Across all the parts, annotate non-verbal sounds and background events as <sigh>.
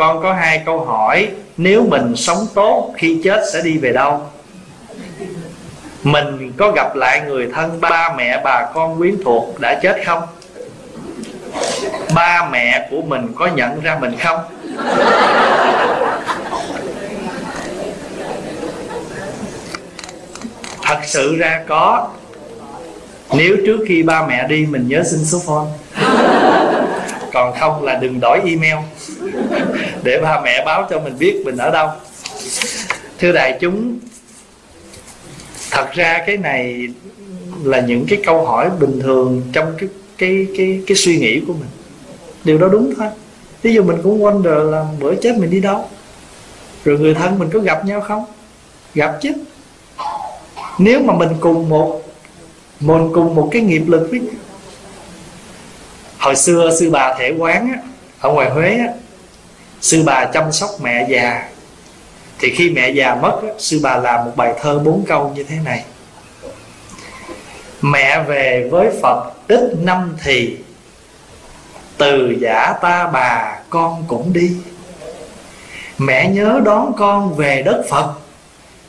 con có hai câu hỏi, nếu mình sống tốt, khi chết sẽ đi về đâu? Mình có gặp lại người thân, ba mẹ bà con quyến thuộc đã chết không? Ba mẹ của mình có nhận ra mình không? Thật sự ra có. Nếu trước khi ba mẹ đi, mình nhớ xin số phone còn không là đừng đổi email. Để ba mẹ báo cho mình biết mình ở đâu. Thưa đại chúng, thật ra cái này là những cái câu hỏi bình thường trong cái cái cái cái suy nghĩ của mình. Điều đó đúng thôi. Ví dụ mình cũng wonder là bữa chết mình đi đâu? Rồi người thân mình có gặp nhau không? Gặp chứ. Nếu mà mình cùng một, mình cùng một cái nghiệp lực với nhau hồi xưa sư bà thể quán á, ở ngoài huế á, sư bà chăm sóc mẹ già. Thì khi mẹ già mất á, sư bà làm một bài thơ bốn câu như thế này. Mẹ về với phật ít năm thì từ giả ta bà con cũng đi. Mẹ nhớ đón con về đất phật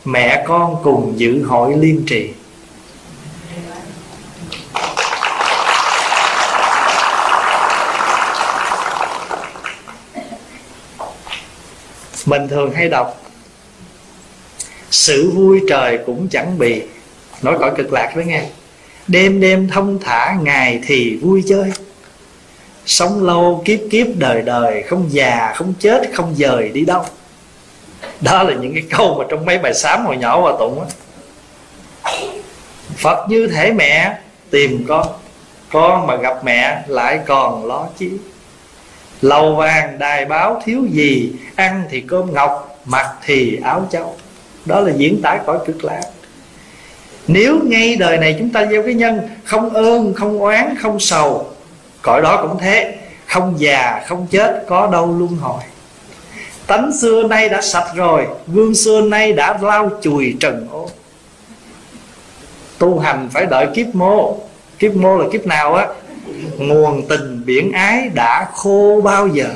mẹ con cùng dự hội liên trì. Mình thường hay đọc, sự vui trời cũng chẳng bị. Nói cõi cực lạc đó nghe. Đêm đêm thông thả, ngày thì vui chơi. Sống lâu kiếp kiếp đời đời, không già, không chết, không dời đi đâu. Đó là những cái câu mà trong mấy bài sám hồi nhỏ và tụng á. Phật như thể mẹ, tìm con con mà gặp mẹ lại còn lo chi? Lầu vàng đài báo thiếu gì, ăn thì cơm ngọc, mặc thì áo châu đó là diễn tả cõi cực lạc. Nếu ngay đời này chúng ta gieo cái nhân, không ơn không oán, không sầu, cõi đó cũng thế. Không già, không chết, có đâu luân hồi. Tánh xưa nay đã sạch rồi, gương xưa nay đã lau chùi trần ô tu hành phải đợi kiếp mô. Kiếp mô là kiếp nào á? Nguồn tình biển ái đã khô bao giờ?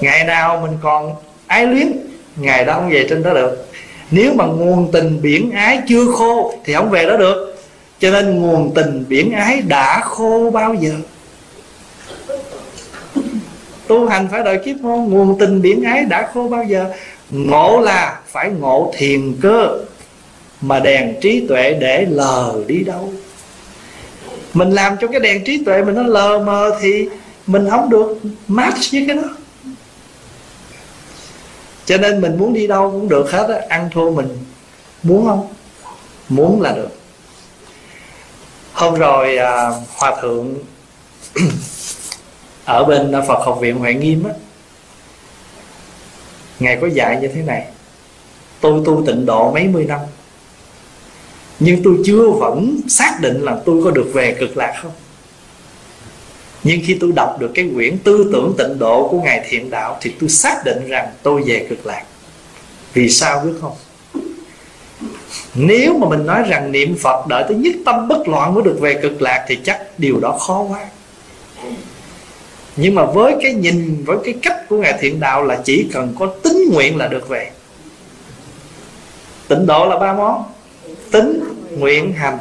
Ngày nào mình còn ái luyến, ngày đó không về trên đó được. Nếu mà nguồn tình biển ái chưa khô thì không về đó được. Cho nên nguồn tình biển ái đã khô bao giờ? Tu hành phải đợi kiếp môn nguồn tình biển ái đã khô bao giờ? Ngộ là phải ngộ thiền cơ mà đèn trí tuệ để lờ đi đâu? Mình làm cho cái đèn trí tuệ mình nó lờ mờ thì mình không được match với cái đó. Cho nên mình muốn đi đâu cũng được hết á ăn thua mình muốn không? Muốn là được. Hôm rồi à, hòa thượng <clears throat> ở bên Phật học viện Huệ Nghiêm á ngài có dạy như thế này tôi tu tịnh độ mấy mươi năm nhưng tôi chưa vẫn xác định là tôi có được về cực lạc không. Nhưng khi tôi đọc được cái quyển tư tưởng tịnh độ của ngài thiện đạo thì tôi xác định rằng tôi về cực lạc. Vì sao biết không? Nếu mà mình nói rằng niệm phật đợi tới nhất tâm bất loạn mới được về cực lạc thì chắc điều đó khó quá. Nhưng mà với cái nhìn, với cái cách của ngài thiện đạo là chỉ cần có tính nguyện là được về. Tịnh độ là ba món tính nguyện hành.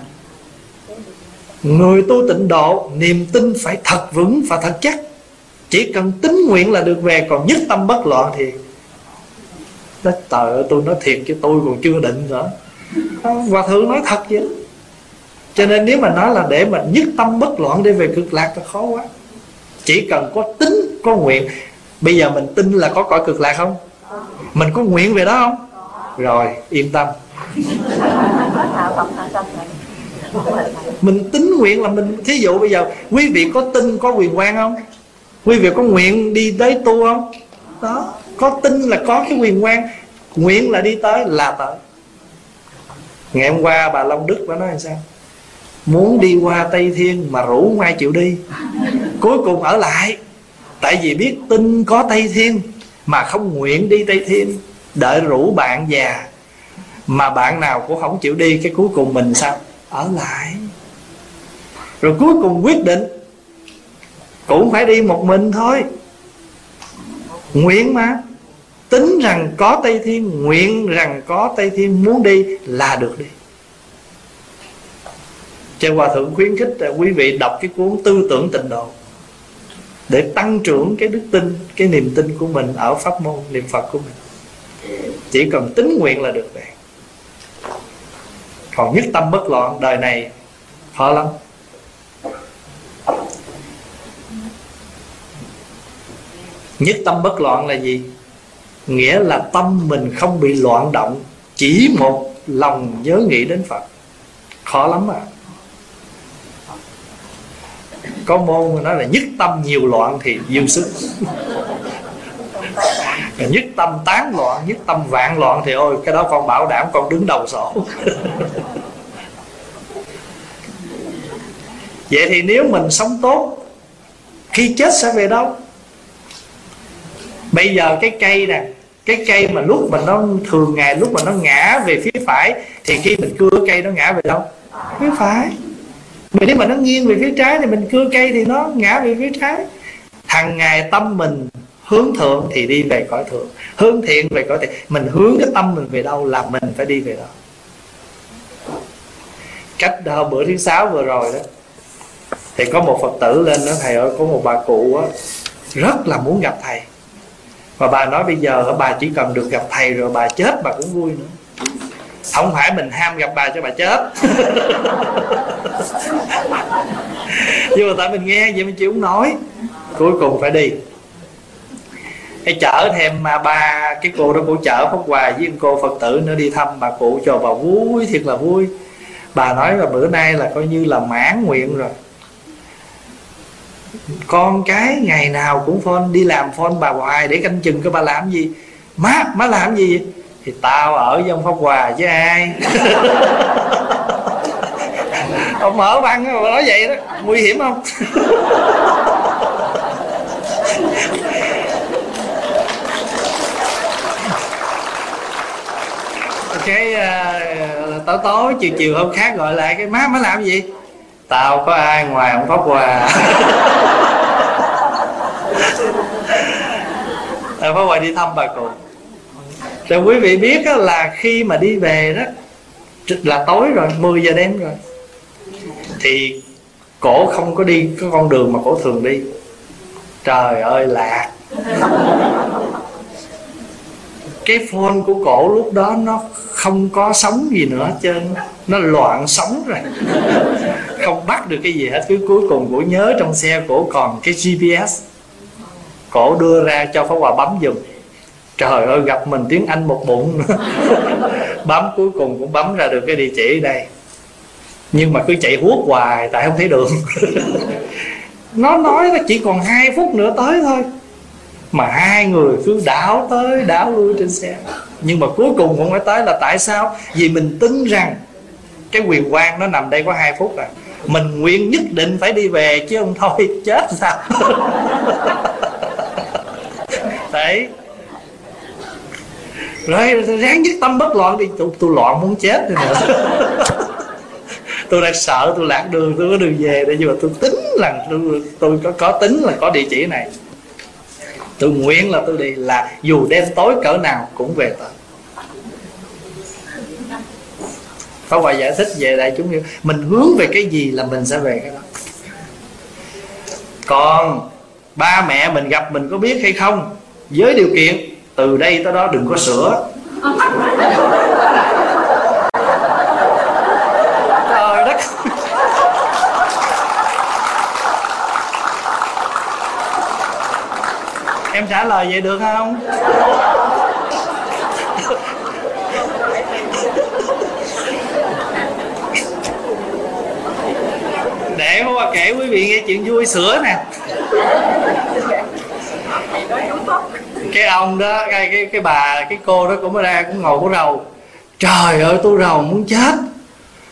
Người tu tịnh độ, niềm tin phải thật vững và thật chắc. Chỉ cần tính nguyện là được về, còn nhất tâm bất loạn thì đó trời tôi nói thiệt chứ tôi còn chưa định nữa. Và thượng nói thật vậy cho nên nếu mà nói là để mà nhất tâm bất loạn để về cực lạc là khó quá. Chỉ cần có tính có nguyện. Bây giờ mình tin là có cõi cực lạc không? Mình có nguyện về đó không? Rồi, yên tâm mình tính nguyện là mình, thí dụ bây giờ, quý vị có tin có quyền quan không? Quý vị có nguyện đi tới tu không? Đó có tin là có cái quyền quan. Nguyện là đi tới là tới. Ngày hôm qua bà long đức bà nói làm sao? Muốn đi qua tây thiên mà rủ không ai chịu đi. Cuối cùng ở lại. Tại vì biết tin có tây thiên mà không nguyện đi tây thiên, đợi rủ bạn già mà bạn nào cũng không chịu đi, cái cuối cùng mình sao? Ở lại. Rồi cuối cùng quyết định cũng phải đi một mình thôi. Nguyện mà. Tính rằng có tây thiên, nguyện rằng có tây thiên, muốn đi là được đi. Cho hòa thượng khuyến khích là quý vị đọc cái cuốn tư tưởng tịnh độ để tăng trưởng cái đức tin, cái niềm tin của mình ở pháp môn, niệm phật của mình. Chỉ cần tính nguyện là được rồi còn nhất tâm bất loạn, đời này khó lắm. Nhất tâm bất loạn là gì? Nghĩa là tâm mình không bị loạn động, chỉ một lòng nhớ nghĩ đến phật. Khó lắm à. Có môn mà nói là nhất tâm nhiều loạn thì dư sức. Nhất tâm tán loạn, nhất tâm vạn loạn thì ôi, cái đó con bảo đảm con đứng đầu sổ. Vậy thì nếu mình sống tốt khi chết sẽ về đâu? Bây giờ cái cây nè cái cây mà lúc mà nó thường ngày lúc mà nó ngã về phía phải thì khi mình cưa cây nó ngã về đâu? Phía phải. Mà nếu mà nó nghiêng về phía trái thì mình cưa cây thì nó ngã về phía trái. Hàng ngày tâm mình hướng thượng thì đi về cõi thượng. Hướng thiện về cõi thiện. Mình hướng cái tâm mình về đâu là mình phải đi về đó. Cách đó, bữa thứ sáu vừa rồi đó thì có một phật tử lên đó thầy ơi, có một bà cụ á, rất là muốn gặp thầy. Và bà nói, bây giờ bà chỉ cần được gặp thầy rồi bà chết bà cũng vui nữa. Không phải mình ham gặp bà cho bà chết. <laughs> Nhưng mà tại mình nghe vậy mình chịu không nói cuối cùng phải đi. Hay chở thêm mà ba cái cô đó cô chở phong quà với cô phật tử nữa đi thăm bà cụ, cho bà vui, thiệt là vui. Bà nói là bữa nay là coi như là mãn nguyện rồi con cái ngày nào cũng phone đi làm phone bà hoài để canh chừng cái bà làm gì. Má má làm gì? Thì tao ở với ông pháp hòa với ai? <laughs> Ông mở băng mà nói vậy đó. Nguy hiểm không? <laughs> Cái uh, tối tối chiều chiều hôm khác gọi lại cái má má làm gì? Tao có ai ngoài ông pháp hòa? Ông pháp hòa đi thăm bà cụ. Rồi quý vị biết là khi mà đi về đó là tối rồi 10 giờ đêm rồi. Thì cổ không có đi cái con đường mà cổ thường đi. Trời ơi, lạc. Cái phone của cổ lúc đó nó không có sóng gì nữa hết trơn nó loạn sóng rồi không bắt được cái gì hết. Cứ cuối cùng cổ nhớ trong xe cổ còn cái gps cổ đưa ra cho pháp hòa bấm dùng trời ơi, gặp mình tiếng anh một bụng. <laughs> Bấm cuối cùng cũng bấm ra được cái địa chỉ đây. Nhưng mà cứ chạy huốt hoài, tại không thấy đường. <laughs> Nó nói là chỉ còn hai phút nữa tới thôi. Mà hai người cứ đảo tới, đảo lui trên xe. Nhưng mà cuối cùng cũng phải tới là tại sao? Vì mình tin rằng cái quyền quan nó nằm đây có hai phút rồi mình nguyện nhất định phải đi về chứ không thôi <laughs> chết sao? Đấy. Rồi ráng nhất tâm bất loạn đi. Tôi, tôi loạn muốn chết rồi nữa. Tôi đang sợ tôi lạc đường tôi có đường về để nhưng mà tôi tính là tôi, tôi có có tính là có địa chỉ này. Tôi nguyện là tôi đi là dù đêm tối cỡ nào cũng về tới. Pháp Hòa giải thích về đại chúng hiểu. Mình hướng về cái gì là mình sẽ về cái đó. Còn ba mẹ mình gặp mình có biết hay không? Với điều kiện, từ đây tới đó đừng có sửa. Trời đất. Em trả lời vậy được không? Để hoa kể, quý vị nghe chuyện vui sữa nè. Cái ông đó, cái cái cái bà, cái cô đó cũng ra, cũng ngồi có rầu trời ơi, tôi rầu muốn chết.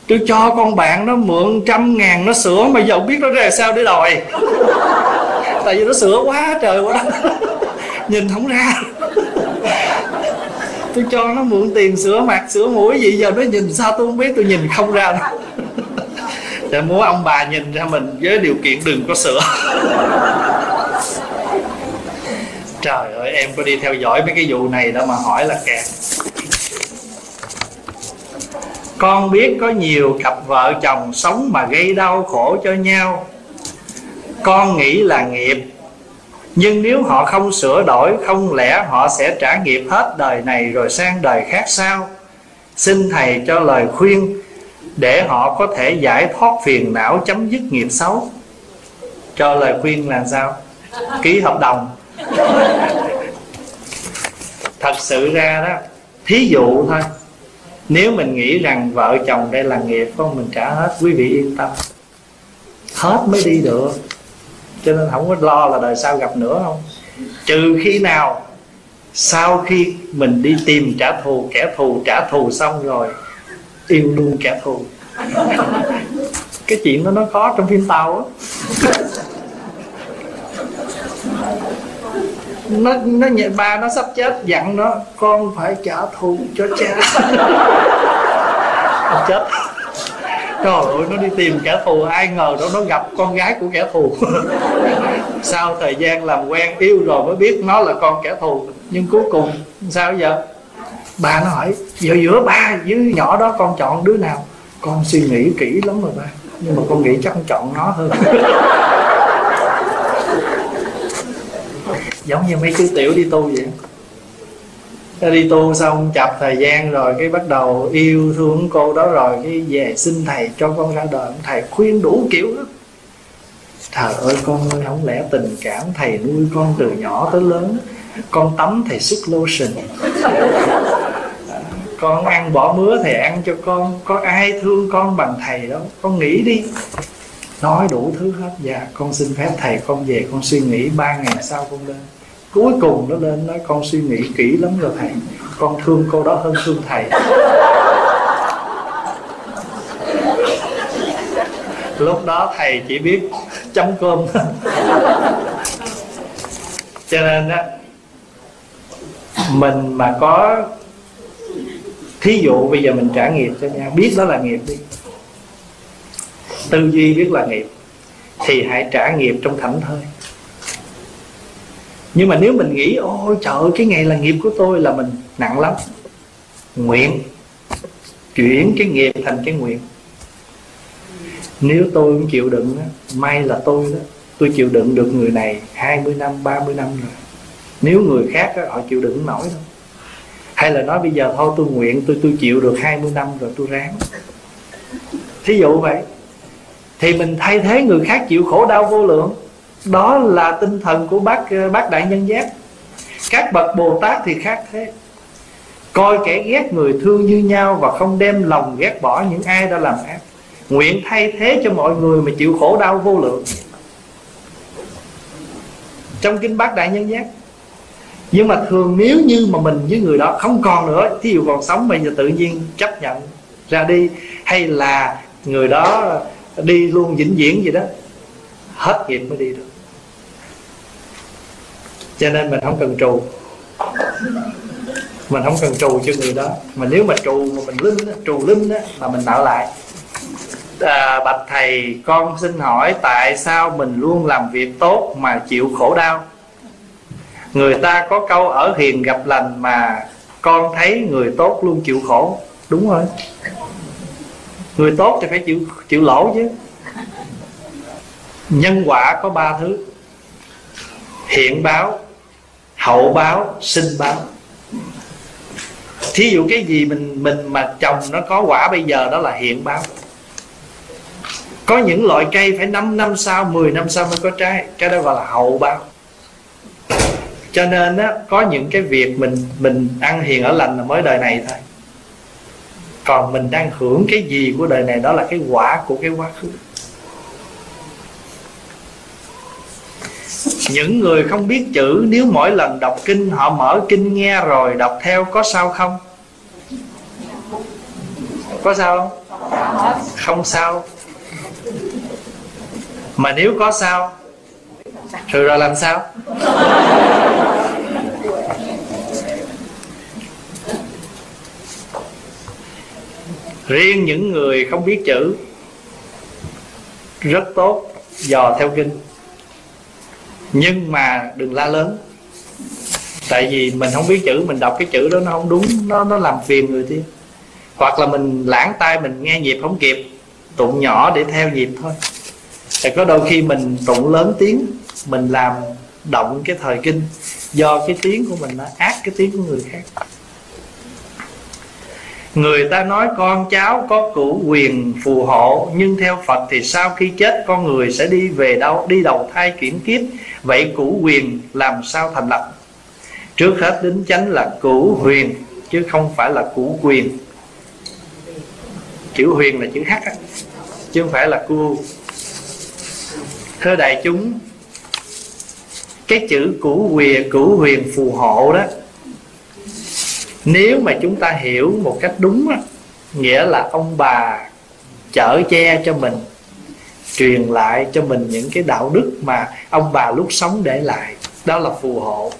Tôi cho con bạn nó mượn trăm ngàn nó sửa mà giờ không biết nó ra sao để đòi. Tại vì nó sửa quá trời quá đó nhìn không ra. Tôi cho nó mượn tiền sửa mặt sửa mũi gì giờ nó nhìn sao tôi không biết, tôi nhìn không ra đâu để muốn ông bà nhìn ra mình với điều kiện đừng có sửa. Trời ơi, em có đi theo dõi mấy cái vụ này đâu mà hỏi là kẹt. Con biết có nhiều cặp vợ chồng sống mà gây đau khổ cho nhau. Con nghĩ là nghiệp. Nhưng nếu họ không sửa đổi, không lẽ họ sẽ trả nghiệp hết đời này rồi sang đời khác sao? Xin thầy cho lời khuyên để họ có thể giải thoát phiền não chấm dứt nghiệp xấu. Cho lời khuyên là sao? Ký hợp đồng. Thật sự ra đó, thí dụ thôi. Nếu mình nghĩ rằng vợ chồng đây là nghiệp, không mình trả hết, quý vị yên tâm. Hết mới đi được. Cho nên không có lo là đời sau gặp nữa không? Trừ khi nào, sau khi mình đi tìm trả thù, kẻ thù trả thù xong rồi yêu luôn kẻ thù. Cái chuyện đó nó có trong phim tàu á. Nó nó nhẹ, ba nó sắp chết, dặn nó, con phải trả thù cho cha. Chết. Trời ơi, nó đi tìm kẻ thù, ai ngờ đâu nó gặp con gái của kẻ thù. Sau thời gian làm quen, yêu rồi mới biết nó là con kẻ thù. Nhưng cuối cùng, sao giờ bà nó hỏi giờ giữa ba với nhỏ đó con chọn đứa nào? Con suy nghĩ kỹ lắm rồi ba nhưng mà con nghĩ chắc con chọn nó hơn. <laughs> Giống như mấy chú tiểu đi tu vậy. Ta đi tu xong chập thời gian rồi cái bắt đầu yêu thương cô đó rồi cái về xin thầy cho con ra đời. Thầy khuyên đủ kiểu đó trời ơi con ơi không lẽ tình cảm thầy nuôi con từ nhỏ tới lớn con tắm thầy sức lotion con ăn bỏ mứa thầy ăn cho con. Có ai thương con bằng thầy đâu. Con nghĩ đi. Nói đủ thứ hết. Dạ con xin phép thầy con về. Con suy nghĩ ba ngày sau con lên. Cuối cùng nó lên nói, con suy nghĩ kỹ lắm rồi thầy. Con thương cô đó hơn thương thầy. <laughs> Lúc đó thầy chỉ biết chấm cơm. <laughs> Cho nên á, mình mà có thí dụ bây giờ mình trả nghiệp cho nhau biết đó là nghiệp đi. Tư duy biết là nghiệp thì hãy trả nghiệp trong thảnh thơi. Nhưng mà nếu mình nghĩ ôi trời cái ngày là nghiệp của tôi là mình nặng lắm. Nguyện. Chuyển cái nghiệp thành cái nguyện. Nếu tôi cũng chịu đựng đó, may là tôi đó tôi chịu đựng được người này 20 năm 30 năm rồi. Nếu người khác đó, họ chịu đựng nổi đâu hay là nói bây giờ thôi, tôi nguyện, tôi tôi chịu được 20 năm rồi tôi ráng. Thí dụ vậy. Thì mình thay thế người khác chịu khổ đau vô lượng. Đó là tinh thần của bác bác đại nhân giác. Các bậc bồ tát thì khác thế. Coi kẻ ghét người thương như nhau và không đem lòng ghét bỏ những ai đã làm ác. Nguyện thay thế cho mọi người mà chịu khổ đau vô lượng. Trong kinh bác đại nhân giác nhưng mà thường nếu như mà mình với người đó không còn nữa thí dụ còn sống bây giờ tự nhiên chấp nhận ra đi hay là người đó đi luôn vĩnh viễn gì đó hết nghiệp mới đi được. Cho nên mình không cần trù. Mình không cần trù cho người đó. Mà nếu mà trù mà mình linh trù linh đó mà mình tạo lại. À, bạch thầy con xin hỏi tại sao mình luôn làm việc tốt mà chịu khổ đau? Người ta có câu ở hiền gặp lành mà con thấy người tốt luôn chịu khổ. Đúng rồi. Người tốt thì phải chịu chịu lỗ chứ. Nhân quả có ba thứ. Hiện báo, hậu báo, sinh báo. Thí dụ cái gì mình mình mà trồng nó có quả bây giờ đó là hiện báo. Có những loại cây phải 5 năm sau 10 năm sau mới có trái. Cái đó gọi là hậu báo cho nên á, có những cái việc mình mình ăn hiền ở lành là mới đời này thôi. Còn mình đang hưởng cái gì của đời này đó là cái quả của cái quá khứ. Những người không biết chữ, nếu mỗi lần đọc kinh, họ mở kinh nghe rồi đọc theo, có sao không? Có sao không? Không sao. Mà nếu có sao rồi rồi làm sao? Riêng những người không biết chữ, rất tốt, dò theo kinh. Nhưng mà đừng la lớn. Tại vì mình không biết chữ, mình đọc cái chữ đó nó không đúng, nó nó làm phiền người kia. Hoặc là mình lãng tay mình nghe nhịp không kịp, tụng nhỏ để theo nhịp thôi. Thì có đôi khi mình tụng lớn tiếng, mình làm động cái thời kinh, do cái tiếng của mình nó ác cái tiếng của người khác người ta nói con cháu có cửu quyền phù hộ, nhưng theo phật thì sau khi chết con người sẽ đi về đâu, đi đầu thai chuyển kiếp. Vậy cửu quyền làm sao thành lập? Trước hết đính chánh là cửu huyền, chứ không phải là cửu quyền. Chữ huyền là chữ h á, chứ không phải là cu. Thưa đại chúng, cái chữ cửu quyền cửu huyền phù hộ đó nếu mà chúng ta hiểu một cách đúng á, nghĩa là ông bà chở che cho mình truyền lại cho mình những cái đạo đức mà ông bà lúc sống để lại đó là phù hộ.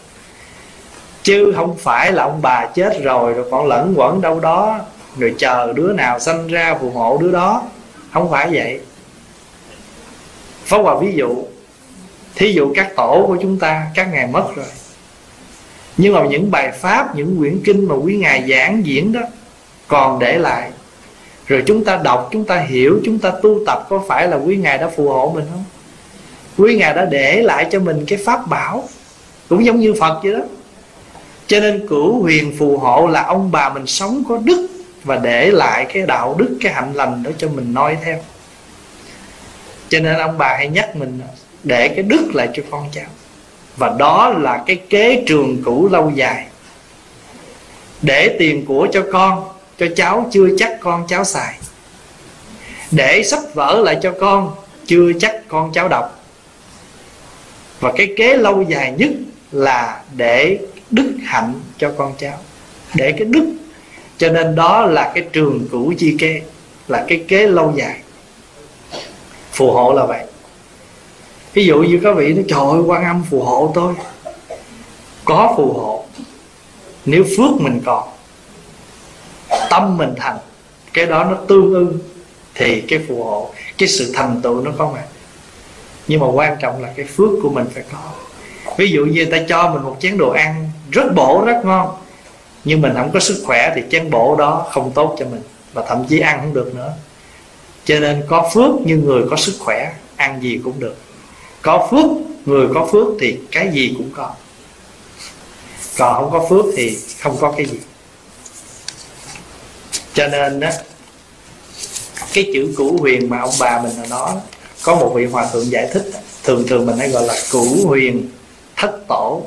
Chứ không phải là ông bà chết rồi rồi còn lẫn quẩn đâu đó rồi chờ đứa nào sanh ra phù hộ đứa đó. Không phải vậy. Phó Hòa ví dụ Thí dụ các tổ của chúng ta Các ngài mất rồi nhưng mà những bài pháp Những quyển kinh mà quý ngài giảng diễn đó Còn để lại. Rồi chúng ta đọc, chúng ta hiểu Chúng ta tu tập có phải là quý ngài đã phù hộ mình không? Quý ngài đã để lại cho mình cái pháp bảo. Cũng giống như Phật vậy đó. Cho nên cửu huyền phù hộ là ông bà mình sống có đức Và để lại cái đạo đức, cái hạnh lành đó cho mình noi theo. Cho nên ông bà hay nhắc mình để cái đức lại cho con cháu và đó là cái kế trường cũ lâu dài. Để tiền của cho con, cho cháu chưa chắc con cháu xài. Để sắp vỡ lại cho con, chưa chắc con cháu đọc. Và cái kế lâu dài nhất là để đức hạnh cho con cháu. Để cái đức. Cho nên đó là cái trường cũ chi kê, là cái kế lâu dài. Phù hộ là vậy ví dụ như các vị nói, trời ơi, quan âm phù hộ tôi. Có phù hộ. Nếu phước mình còn, tâm mình thành, cái đó nó tương ưng, thì cái phù hộ, cái sự thành tựu nó có mà. Nhưng mà quan trọng là cái phước của mình phải có. Ví dụ như người ta cho mình một chén đồ ăn rất bổ rất ngon nhưng mình không có sức khỏe thì chén bổ đó không tốt cho mình, và thậm chí ăn không được nữa. Cho nên có phước như người có sức khỏe, ăn gì cũng được có phước, người có phước thì cái gì cũng có. Còn không có phước thì không có cái gì. Cho nên đó cái chữ cửu huyền mà ông bà mình là đó có một vị hòa thượng giải thích, thường thường mình hay gọi là cửu huyền thất tổ.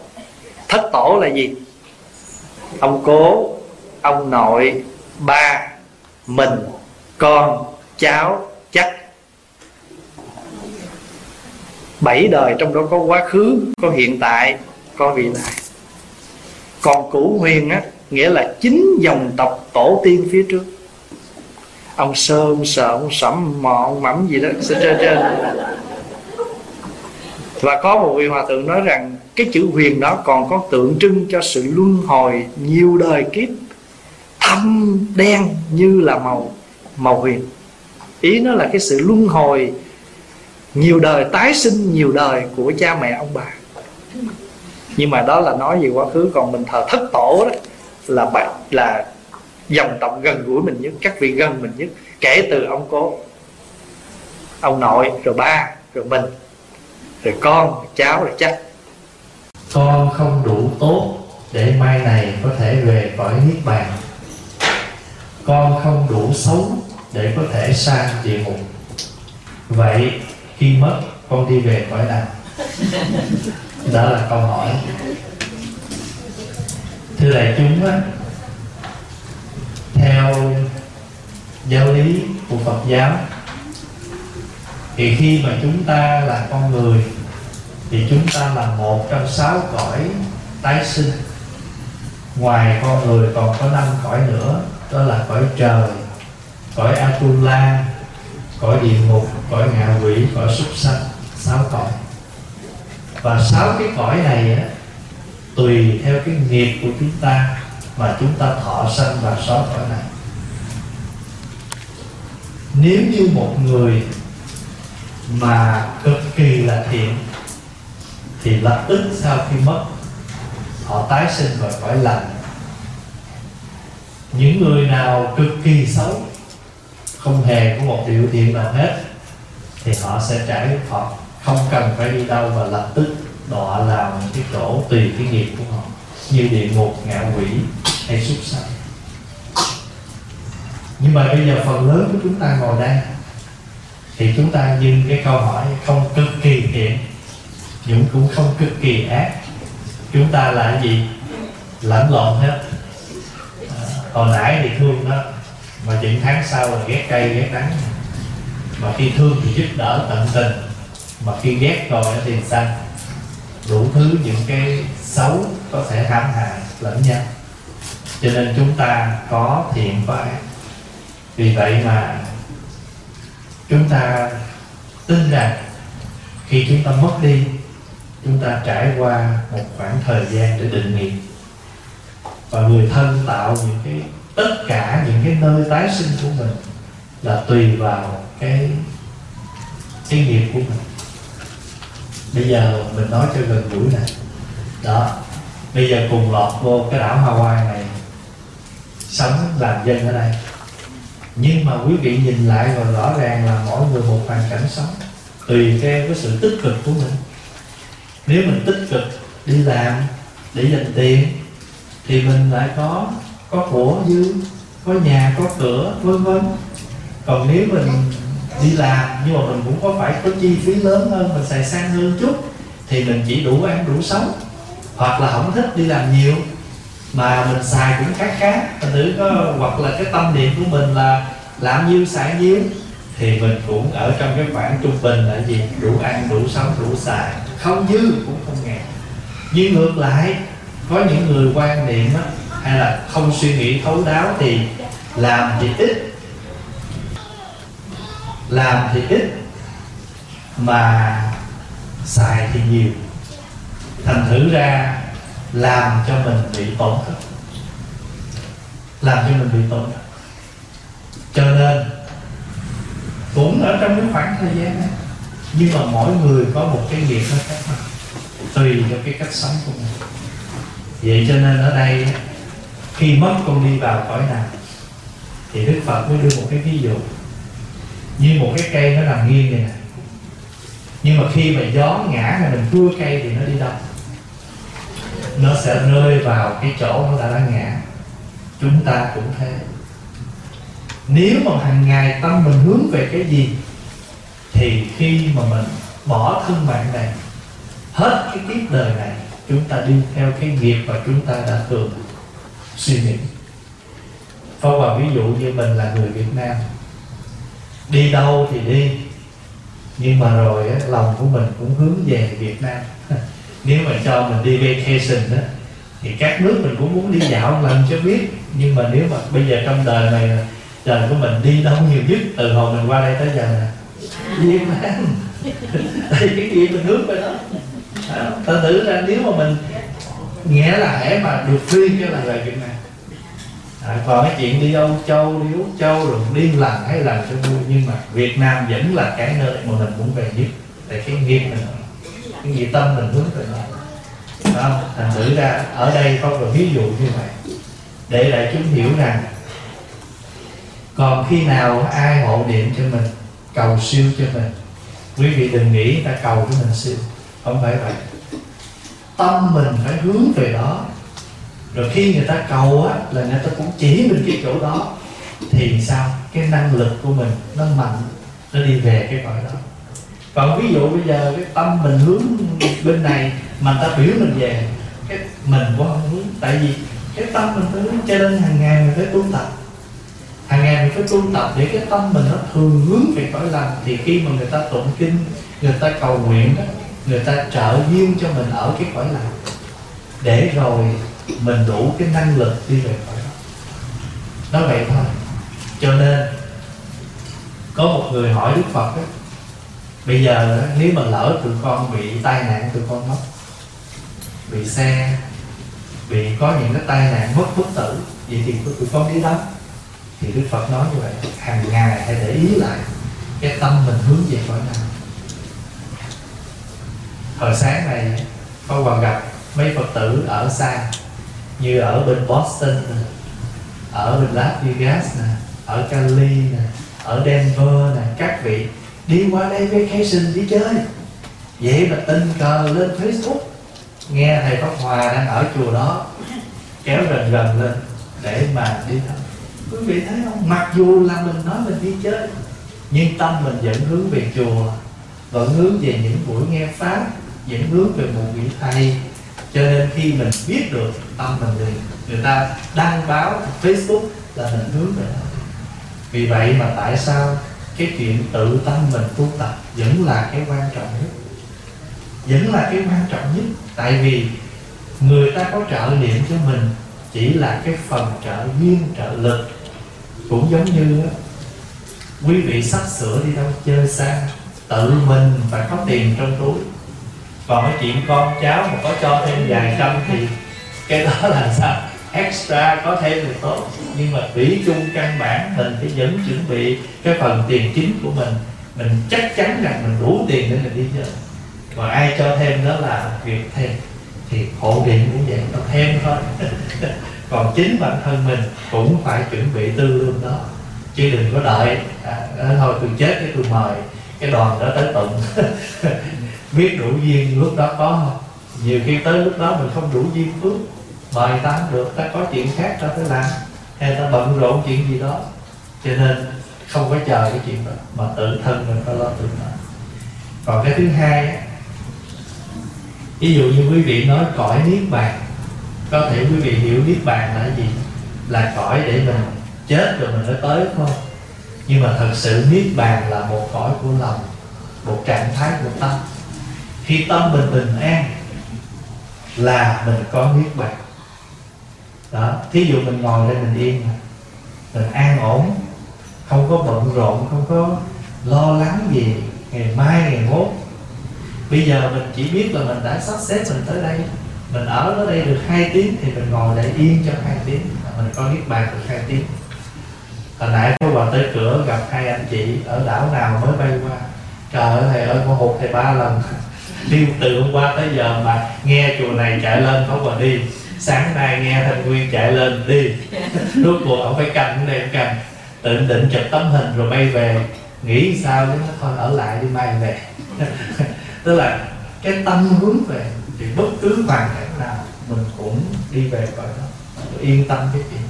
Thất tổ là gì? Ông cố, ông nội, ba, mình, con, cháu chắc bảy đời trong đó có quá khứ, có hiện tại, có vị lai còn cửu huyền á, nghĩa là chính dòng tộc tổ tiên phía trước. Ông sơn sợ ông sẩm mọ ông mẫm gì đó sẽ trên trên và có một vị hòa thượng nói rằng, cái chữ huyền đó còn có tượng trưng cho sự luân hồi nhiều đời kiếp. Thâm, đen như là màu màu huyền. Ý nó là cái sự luân hồi nhiều đời tái sinh, nhiều đời của cha mẹ ông bà. Nhưng mà đó là nói về quá khứ, còn mình thờ thất tổ đó, là bạn, là dòng tộc gần gũi mình nhất, các vị gần mình nhất, kể từ ông cố ông nội, rồi ba, rồi mình, rồi con, rồi cháu, rồi chắc. Con không đủ tốt để mai này có thể về cõi niết bàn. Con không đủ xấu để có thể sang địa ngục. Vậy khi mất, con đi về cõi nào đó là câu hỏi. Thưa đại chúng á, theo giáo lý của Phật giáo, thì khi mà chúng ta là con người, thì chúng ta là một trong sáu cõi tái sinh. Ngoài con người còn có năm cõi nữa, đó là cõi trời, cõi Atula, cõi địa ngục cõi ngạ quỷ cõi súc sanh sáu cõi. Và sáu cái cõi này á, tùy theo cái nghiệp của chúng ta mà chúng ta thọ sanh và sáu cõi này. Nếu như một người mà cực kỳ là thiện thì lập tức sau khi mất họ tái sinh vào cõi lành. Những người nào cực kỳ xấu không hề có một điều thiện nào hết thì họ sẽ trải họ. Không cần phải đi đâu và lập tức đọa vào những cái chỗ tùy cái nghiệp của họ. Như địa ngục ngạ quỷ hay súc sanh. Nhưng mà bây giờ phần lớn của chúng ta ngồi đây thì chúng ta nhìn cái câu hỏi không cực kỳ thiện nhưng cũng không cực kỳ ác. Chúng ta là gì? Lẫn lộn hết. À, hồi nãy thì thương đó mà những tháng sau là ghét cây ghét đắng mà khi thương thì giúp đỡ tận tình. Mà khi ghét rồi thì sanh đủ thứ những cái xấu có thể hãm hại lẫn nhau. Cho nên chúng ta có thiện và ác vì vậy mà chúng ta tin rằng khi chúng ta mất đi, chúng ta trải qua một khoảng thời gian để định nghiệp và người thân tạo những cái, tất cả những cái nơi tái sinh của mình là tùy vào cái cái nghiệp của mình. Bây giờ mình nói cho gần gũi này đó, bây giờ cùng lọt vô cái đảo Hawaii này, sống, làm dân ở đây. Nhưng mà quý vị nhìn lại rồi rõ ràng là mỗi người một hoàn cảnh sống, tùy theo cái sự tích cực của mình. Nếu mình tích cực đi làm, để dành tiền, thì mình lại có có của dư có nhà, có cửa, vân vân. Còn nếu mình đi làm nhưng mà mình cũng có phải có chi phí lớn hơn mình xài sang hơn chút thì mình chỉ đủ ăn đủ sống. Hoặc là không thích đi làm nhiều mà mình xài cũng khác khác mình thử có hoặc là cái tâm niệm của mình là làm nhiêu xài nhiêu thì mình cũng ở trong cái khoảng trung bình là gì? Đủ ăn đủ sống đủ xài. Không dư cũng không nghèo. Nhưng ngược lại có những người quan niệm á, hay là không suy nghĩ thấu đáo thì làm thì ít làm thì ít, mà xài thì nhiều. Thành thử ra, làm cho mình bị tổn thất. Làm cho mình bị tổn thất. Cho nên, cũng ở trong cái khoảng thời gian này, nhưng mà mỗi người có một cái nghiệp nó khác nhau, tùy theo cái cách sống của mình. Vậy cho nên ở đây, khi mất con đi vào cõi nào, thì đức phật mới đưa một cái ví dụ như một cái cây nó nằm nghiêng vậy nè. Nhưng mà khi mà gió ngã mà mình cưa cây thì nó đi đâu? Nó sẽ rơi vào cái chỗ nó đã đã ngã. Chúng ta cũng thế. Nếu mà hàng ngày tâm mình hướng về cái gì, thì khi mà mình bỏ thân mạng này, hết cái kiếp đời này, chúng ta đi theo cái nghiệp mà chúng ta đã thường suy nghĩ. Phong vào ví dụ như mình là người Việt Nam. Đi đâu thì đi. Nhưng mà rồi á, lòng của mình cũng hướng về Việt Nam. <laughs> Nếu mà cho mình đi vacation á, Thì các nước mình cũng muốn đi dạo lần cho biết. Nhưng mà nếu mà bây giờ trong đời này Đời của mình đi đâu nhiều nhất Từ hồi mình qua đây tới giờ nè. Việt Nam. <laughs> Thì cái gì mình hướng về đó. Thật thử ra nếu mà mình Nghĩa là hễ mà được free cái là về Việt Nam à, còn cái chuyện đi Âu Châu đi Úc Châu rồi đi lần hay làm cho vui nhưng mà Việt Nam vẫn là cái nơi mà mình muốn về nhất. Tại cái nghiệp mình cái nghiệp tâm mình hướng về nó. Không? Thành thử ra ở đây có một ví dụ như vậy. Để đại chúng hiểu rằng còn khi nào ai hộ niệm cho mình cầu siêu cho mình quý vị đừng nghĩ ta cầu cho mình siêu. Không phải vậy. Tâm mình phải hướng về đó rồi khi người ta cầu á, là người ta cũng chỉ mình cái chỗ đó, thì sao? Cái năng lực của mình nó mạnh, nó đi về cái cõi đó. Còn ví dụ bây giờ cái tâm mình hướng bên này, mà người ta biểu mình về, cái mình cũng không hướng tại vì cái tâm mình phải hướng cho nên hàng ngày mình phải tu tập. Hàng ngày mình phải tu tập để cái tâm mình nó thường hướng về cõi lành. Thì khi mà người ta tụng kinh, người ta cầu nguyện đó, người ta trợ duyên cho mình ở cái cõi lành. Để rồi mình đủ cái năng lực đi về khỏi đó. Nói vậy thôi. Cho nên có một người hỏi đức phật ấy, bây giờ nếu mà lỡ tụi con bị tai nạn tụi con mất bị xe bị có những cái tai nạn mất bất tử vậy thì tụi con đi đâu? Thì đức phật nói như vậy hàng ngày hãy để ý lại cái tâm mình hướng về cõi nào. Hồi sáng này có còn gặp mấy phật tử ở xa như ở bên Boston nè, ở bên Las Vegas nè ở Cali nè ở Denver nè các vị đi qua đây vacation đi chơi. Vậy mà tình cờ lên Facebook nghe thầy Pháp Hòa đang ở chùa đó kéo gần gần lên để mà đi thăm. Quý vị thấy không? Mặc dù là mình nói mình đi chơi nhưng tâm mình vẫn hướng về chùa vẫn hướng về những buổi nghe pháp vẫn hướng về một vị thầy cho nên khi mình biết được tâm mình liền người ta đăng báo facebook là mình hướng về đó vì vậy mà tại sao cái chuyện tự tâm mình tu tập vẫn là cái quan trọng nhất? Vẫn là cái quan trọng nhất. Tại vì người ta có trợ niệm cho mình chỉ là cái phần trợ duyên, trợ lực. Cũng giống như quý vị sắp sửa đi đâu, chơi xa, tự mình phải có tiền trong túi còn cái chuyện con cháu mà có cho thêm vài trăm thì cái đó là sao? Extra có thêm thì tốt. Nhưng mà thủy chung căn bản mình phải vẫn chuẩn bị cái phần tiền chính của mình. Mình chắc chắn rằng mình đủ tiền để mình đi chơi. Mà ai cho thêm đó là việc thêm. Thì hộ điện cũng vậy nó thêm thôi. <laughs> Còn chính bản thân mình cũng phải chuẩn bị tư lương đó. Chứ đừng có đợi. À, thôi tôi chết cái tôi mời. Cái đoàn đó tới tụng. <laughs> biết đủ duyên lúc đó có không? Nhiều khi tới lúc đó mình không đủ duyên phước mời ta không được, ta có chuyện khác ta phải làm, hay ta bận rộn chuyện gì đó. Cho nên không có chờ cái chuyện đó, mà tự thân mình phải lo tự mình còn cái thứ hai ví dụ như quý vị nói cõi niết bàn, có thể quý vị hiểu niết bàn là gì? Là cõi để mình chết rồi mình mới tới không? Nhưng mà thật sự niết bàn là một cõi của lòng, một trạng thái của tâm khi tâm mình bình an là mình có niết bàn. Đó, thí dụ mình ngồi đây mình yên mình an ổn, không có bận rộn, không có lo lắng gì ngày mai, ngày mốt. Bây giờ mình chỉ biết là mình đã sắp xếp mình tới đây, mình ở ở đây được hai tiếng thì mình ngồi để yên cho hai tiếng mình có niết bàn được hai tiếng. Hồi nãy có vào tới cửa gặp hai anh chị ở đảo nào mới bay qua. Trời ơi, thầy ơi con hụt thầy ba lần đi từ hôm qua tới giờ mà nghe chùa này chạy lên không còn đi sáng nay nghe thanh nguyên chạy lên đi. Rốt cuộc ông phải cầm cái này cầm. Tự định chụp tấm hình rồi bay về. Nghĩ sao chứ? Nó thôi, ở lại đi, mai về. <laughs> Tức là cái tâm hướng về thì bất cứ hoàn cảnh nào mình cũng đi về cõi đó. Yên tâm cái chuyện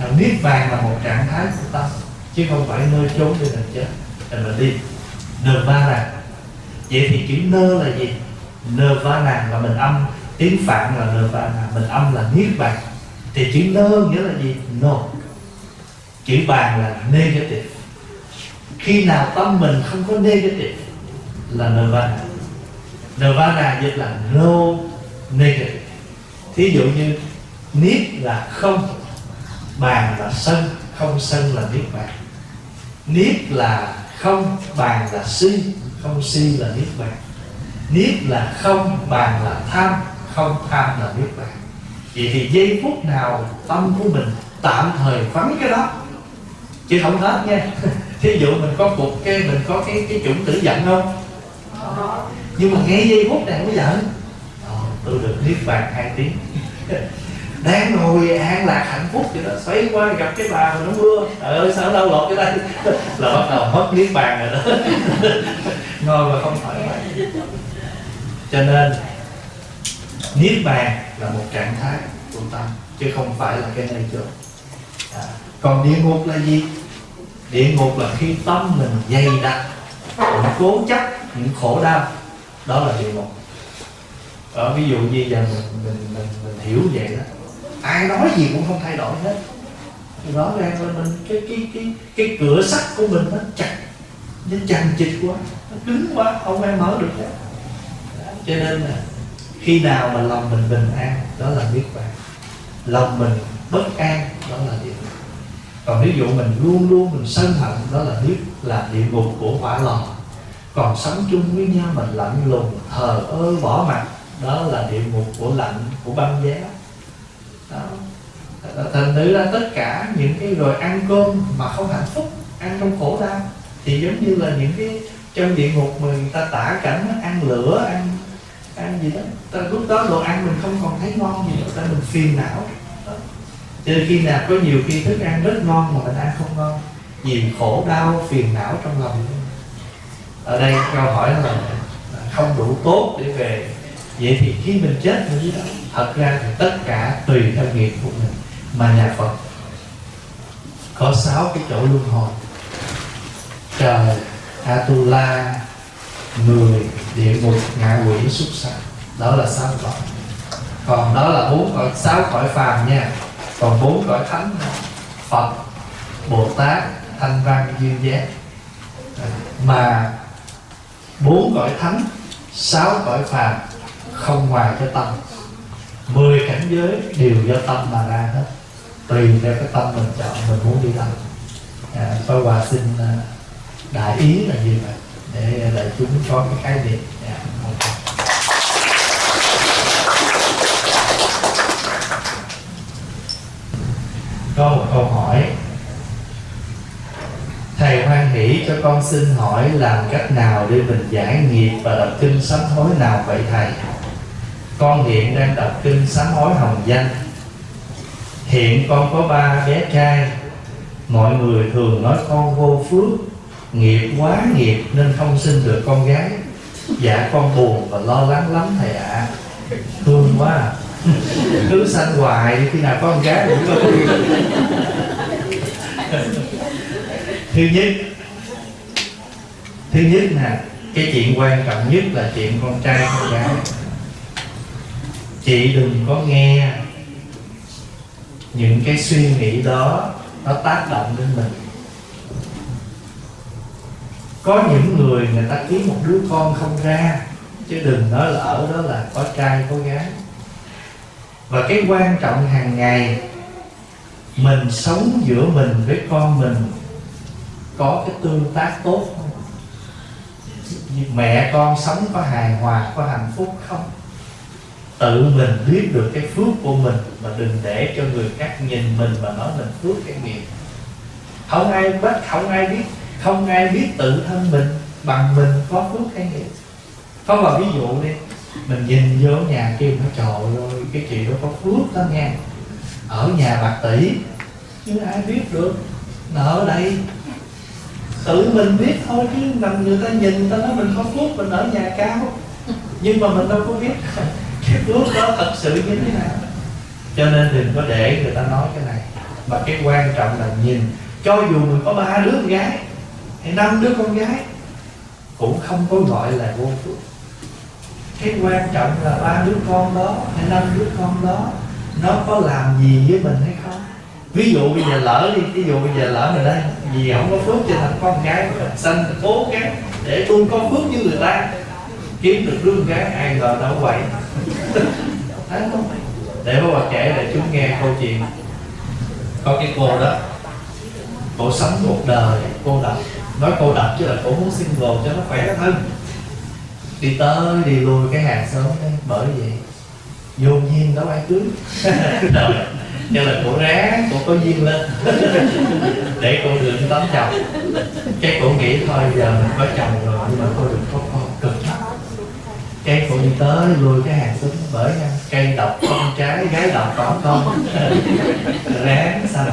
đó. Niết bàn là một trạng thái của tâm, chứ không phải nơi trốn để mình chết thì mình đi. Đường ba là vậy thì chữ nơ là gì? Nirvana là mình âm, tiếng phạn là nirvana mình âm là niết bàn. Thì chữ nơ nghĩa là gì? No chữ bàn là negative. Khi nào tâm mình không có negative là nirvana nirvana dịch là no negative. Thí dụ như niết là không, bàn là sân, không sân là niết bàn. Niết là không, bàn là si không si là niết bàn. Niết là không, bàn là tham, không tham là niết bàn. Vậy thì giây phút nào tâm của mình tạm thời vắng cái đó? Chứ không hết nha. <laughs> Thí dụ mình có cuộc cái, mình có cái cái chủng tử giận không? Nhưng mà ngay giây phút này mới giận. Ờ, tôi được niết bàn hai tiếng. <laughs> đang ngồi an lạc hạnh phúc vậy đó. Xoay qua gặp cái bà mà nó mưa. Trời ơi sao đau lột cái đây? <laughs> Là bắt đầu mất niết bàn rồi đó. <laughs> Ngồi mà không thoải mái cho nên niết bàn là một trạng thái của tâm chứ không phải là cái nơi chốn à. còn địa ngục là gì? Địa ngục là khi tâm mình dày đặc mình cố chấp những khổ đau. Đó là địa ngục. Ở ví dụ như giờ mình mình mình, mình hiểu vậy đó ai nói gì cũng không thay đổi hết. Rõ ràng là mình, cái cái cái cái cửa sắt của mình nó chặt. Nó chằng chịt quá, nó cứng quá, không ai mở được hết. Cho nên là khi nào mà lòng mình bình an, đó là biết bạn lòng mình bất an, đó là địa ngục. Còn ví dụ mình luôn luôn mình sân hận, đó là biết là địa ngục của hỏa lò. Còn sống chung với nhau mình lạnh lùng, thờ ơ, bỏ mặt đó là địa ngục của lạnh, của băng giá đó. Thành thử ra tất cả những cái rồi ăn cơm mà không hạnh phúc, ăn trong khổ đau, thì giống như là những cái trong địa ngục mà người ta tả cảnh ăn lửa, ăn ăn gì đó. Ta lúc đó đồ ăn mình không còn thấy ngon gì nữa ta mình phiền não. Đó. cho nên khi nào có nhiều khi thức ăn rất ngon mà mình ăn không ngon, vì khổ đau, phiền não trong lòng. Ở đây câu hỏi là không đủ tốt để về vậy thì khi mình chết như đó thật ra thì tất cả tùy theo nghiệp của mình, mà nhà phật có sáu cái chỗ luân hồi. Trời, atula, người, địa ngục, ngạ quỷ, súc sanh. Đó là sáu cõi. Còn đó là bốn cõi, sáu cõi phàm nha. Còn bốn cõi thánh phật, bồ tát, thanh văn, duyên giác. Mà bốn cõi thánh, sáu cõi phàm không ngoài cái tâm. Mười cảnh giới đều do tâm mà ra hết. Tùy theo cái tâm mình chọn mình muốn đi đâu. À, Pháp Hòa xin à, đại ý là như vậy? Để đại chúng có cái khái niệm. Dạ, có một câu hỏi. Thầy hoan hỷ cho con xin hỏi làm cách nào để mình giải nghiệp và đọc kinh sám hối nào vậy thầy? Con hiện đang đọc kinh sám hối hồng danh. Hiện con có ba bé trai. Mọi người thường nói con vô phước, nghiệp quá nghiệp nên không sinh được con gái. Dạ con buồn và lo lắng lắm thầy ạ. À. thương quá à. <laughs> cứ sanh hoài khi nào có con gái cũng có thứ nhất thứ nhất nè, cái chuyện quan trọng nhất là chuyện con trai, con gái chị đừng có nghe những cái suy nghĩ đó, nó tác động đến mình. Có những người người ta kiếm một đứa con không ra, chứ đừng nói là ở đó là có trai có gái. Và cái quan trọng hàng ngày, mình sống giữa mình với con mình có cái tương tác tốt không? Mẹ con sống có hài hòa, có hạnh phúc không? Tự mình biết được cái phước của mình mà đừng để cho người khác nhìn mình và nói mình phước cái nghiệp không ai biết không ai biết, không ai biết tự thân mình bằng mình có phước hay nghiệp có một ví dụ đi, mình nhìn vô nhà kia nó trời ơi, cái chị đó có phước đó nha. Ở nhà bạc tỷ nhưng ai biết được nợ ở đây tự mình biết thôi chứ làm người ta nhìn người ta nói mình có phước, mình ở nhà cao. Nhưng mà mình đâu có biết cái phước đó thật sự như thế nào? Cho nên đừng có để người ta nói cái này. Mà cái quan trọng là nhìn. Cho dù mình có ba đứa con gái, hay năm đứa con gái, cũng không có gọi là vô phước. Cái quan trọng là ba đứa con đó, hay năm đứa con đó, nó có làm gì với mình hay không? Ví dụ bây giờ lỡ đi, ví dụ bây giờ lỡ mình đây vì không có phước cho thành con gái mình, sanh cố gắng để tôi có phước như người ta kiếm được đứa gái ai ngờ đâu vậy. <laughs> Thấy không để bà kể để chúng nghe câu chuyện. Có cái cô đó cô sống một đời cô độc nói cô độc chứ là cô muốn single cho nó khỏe thân. Đi tới đi lui cái hàng xóm đấy bởi vậy vô duyên đâu ai cưới. <laughs> Rồi cho là cổ ráng cổ có duyên lên. <laughs> Để cổ được tấm chồng. Cái cổ nghĩ thôi giờ mình có chồng rồi nhưng mà cô cực lắm cây phụng đi tới lui cái hàng xóm bởi nha, cây độc con trái, gái độc có con. <laughs> Ráng sao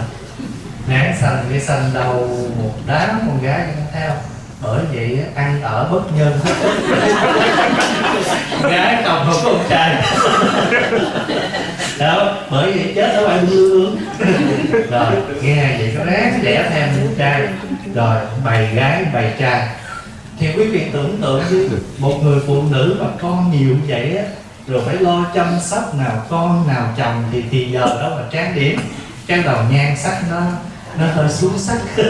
ráng xanh cái xanh đầu một đám con gái nó theo. Bởi vậy ăn ở bất nhân. <laughs> Gái không có con trai. <laughs> Đó, bởi vậy chết đâu ai lương rồi, nghe vậy có ráng đẻ thêm con trai. Rồi, bày gái, bày trai thì quý vị tưởng tượng như một người phụ nữ mà con nhiều vậy á, rồi phải lo chăm sóc nào, con nào, chồng thì thì giờ đó mà trang điểm, cái đầu nhan sắc nó nó hơi xuống sắc. <laughs>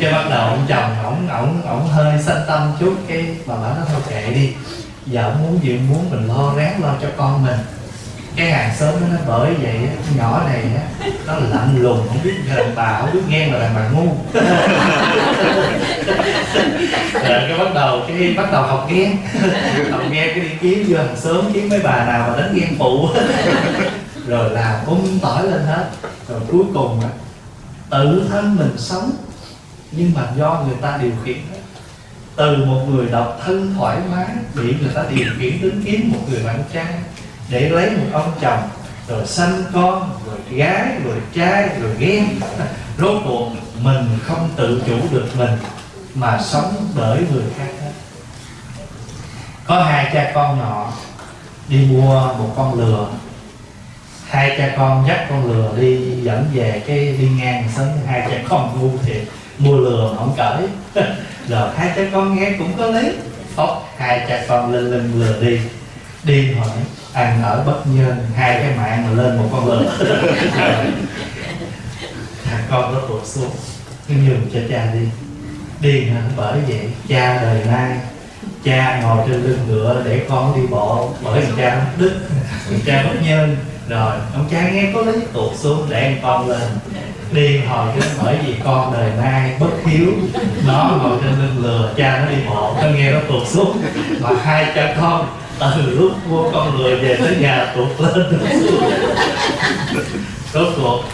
Cái bắt đầu ông chồng ổng ổng ổng hơi sanh tâm chút, cái bà bảo nó thôi kệ đi, giờ muốn gì muốn mình lo ráng lo cho con mình cái hàng xóm nó bởi vậy cái nhỏ này á, nó lạnh lùng, không biết đàn bà, không biết nghe mà đàn bà ngu. <laughs> Rồi cái bắt đầu, cái bắt đầu học nghe. <laughs> Học nghe cái đi kiếm vô hàng xóm, kiếm mấy bà nào mà đánh ghen phụ. <laughs> Rồi làm bung tỏi lên hết. Rồi cuối cùng á, tự thân mình sống. Nhưng mà do người ta điều khiển hết từ một người độc thân thoải mái, bị người ta điều khiển đến kiếm một người bạn trai để lấy một ông chồng, rồi sanh con, rồi gái, rồi trai, rồi ghen. <laughs> Rốt cuộc mình không tự chủ được mình, mà sống bởi người khác hết. Có hai cha con nhỏ, đi mua một con lừa. Hai cha con dắt con lừa đi dẫn về cái đi ngang sân. hai cha con ngu thiệt mua lừa mà không cởi. <laughs> Rồi hai cha con nghe cũng có lý. Phóc hai cha con lên lên lừa đi. Đi hỏi ăn ở bất nhân hai cái mạng mà lên một con lừa thằng con nó tụt xuống. Nó nhường cho cha đi. Đi hả? Bởi vậy, cha đời nay, cha ngồi trên lưng ngựa để con đi bộ. Bởi vì cha mất đức. Cha bất nhân rồi, ông cha nghe có lý, tuột xuống để con lên. Đi hồi cái bởi vì con đời nay bất hiếu. Nó ngồi trên lưng lừa cha nó đi bộ. Nó nghe nó tuột xuống. Mà hai cha con từ lúc mua con người về tới nhà tụt lên. Tuột xuống rốt cuộc,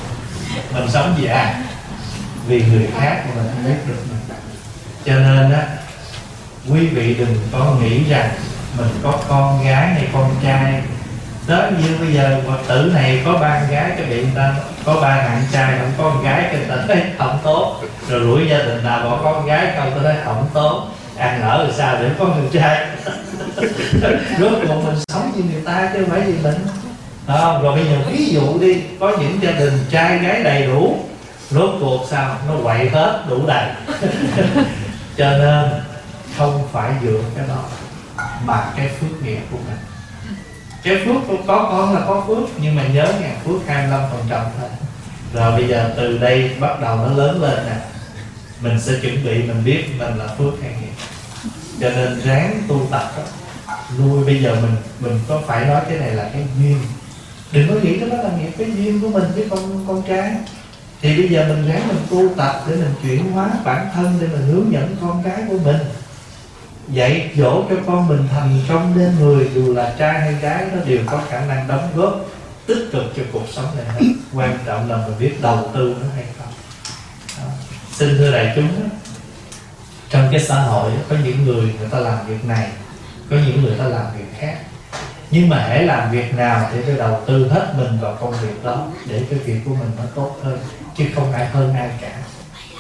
mình sống già vì người khác mà mình không biết được mình cho nên á, quý vị đừng có nghĩ rằng mình có con gái hay con trai. Đó như bây giờ, phật tử này có ba gái cái bị người ta, có ba bạn trai, không có con gái cái người ta thấy không tốt. Rồi rủi gia đình nào bỏ con gái không ta thấy không tốt ăn ở rồi sao để có người trai. <laughs> Rốt cuộc mình sống như người ta chứ không phải gì mình. Đó, rồi bây giờ ví dụ đi có những gia đình trai gái đầy đủ rốt cuộc sao? Nó quậy hết đủ đầy. <laughs> Cho nên không phải dựa cái đó mà cái phước nghiệp của mình. Cái phước có con là có phước nhưng mà nhớ ngàn phước 25 phần trăm thôi. Rồi bây giờ từ đây bắt đầu nó lớn lên nè. Mình sẽ chuẩn bị mình biết mình là phước hay nghiệp cho nên ráng tu tập đó. nuôi bây giờ mình mình có phải nói cái này là cái duyên. Đừng có nghĩ cái đó là nghiệp cái duyên của mình với con con cái thì bây giờ mình ráng mình tu tập để mình chuyển hóa bản thân, để mình hướng dẫn con cái của mình. Dạy dỗ cho con mình thành công nên người, dù là trai hay gái, nó đều có khả năng đóng góp tích cực cho cuộc sống này. Hết quan trọng là mình biết đầu tư nó hay không. Đó. xin thưa đại chúng trong cái xã hội có những người người ta làm việc này, có những người ta làm việc khác. Nhưng mà hãy làm việc nào thì phải đầu tư hết mình vào công việc đó để cái việc của mình nó tốt hơn, chứ không ai hơn ai cả.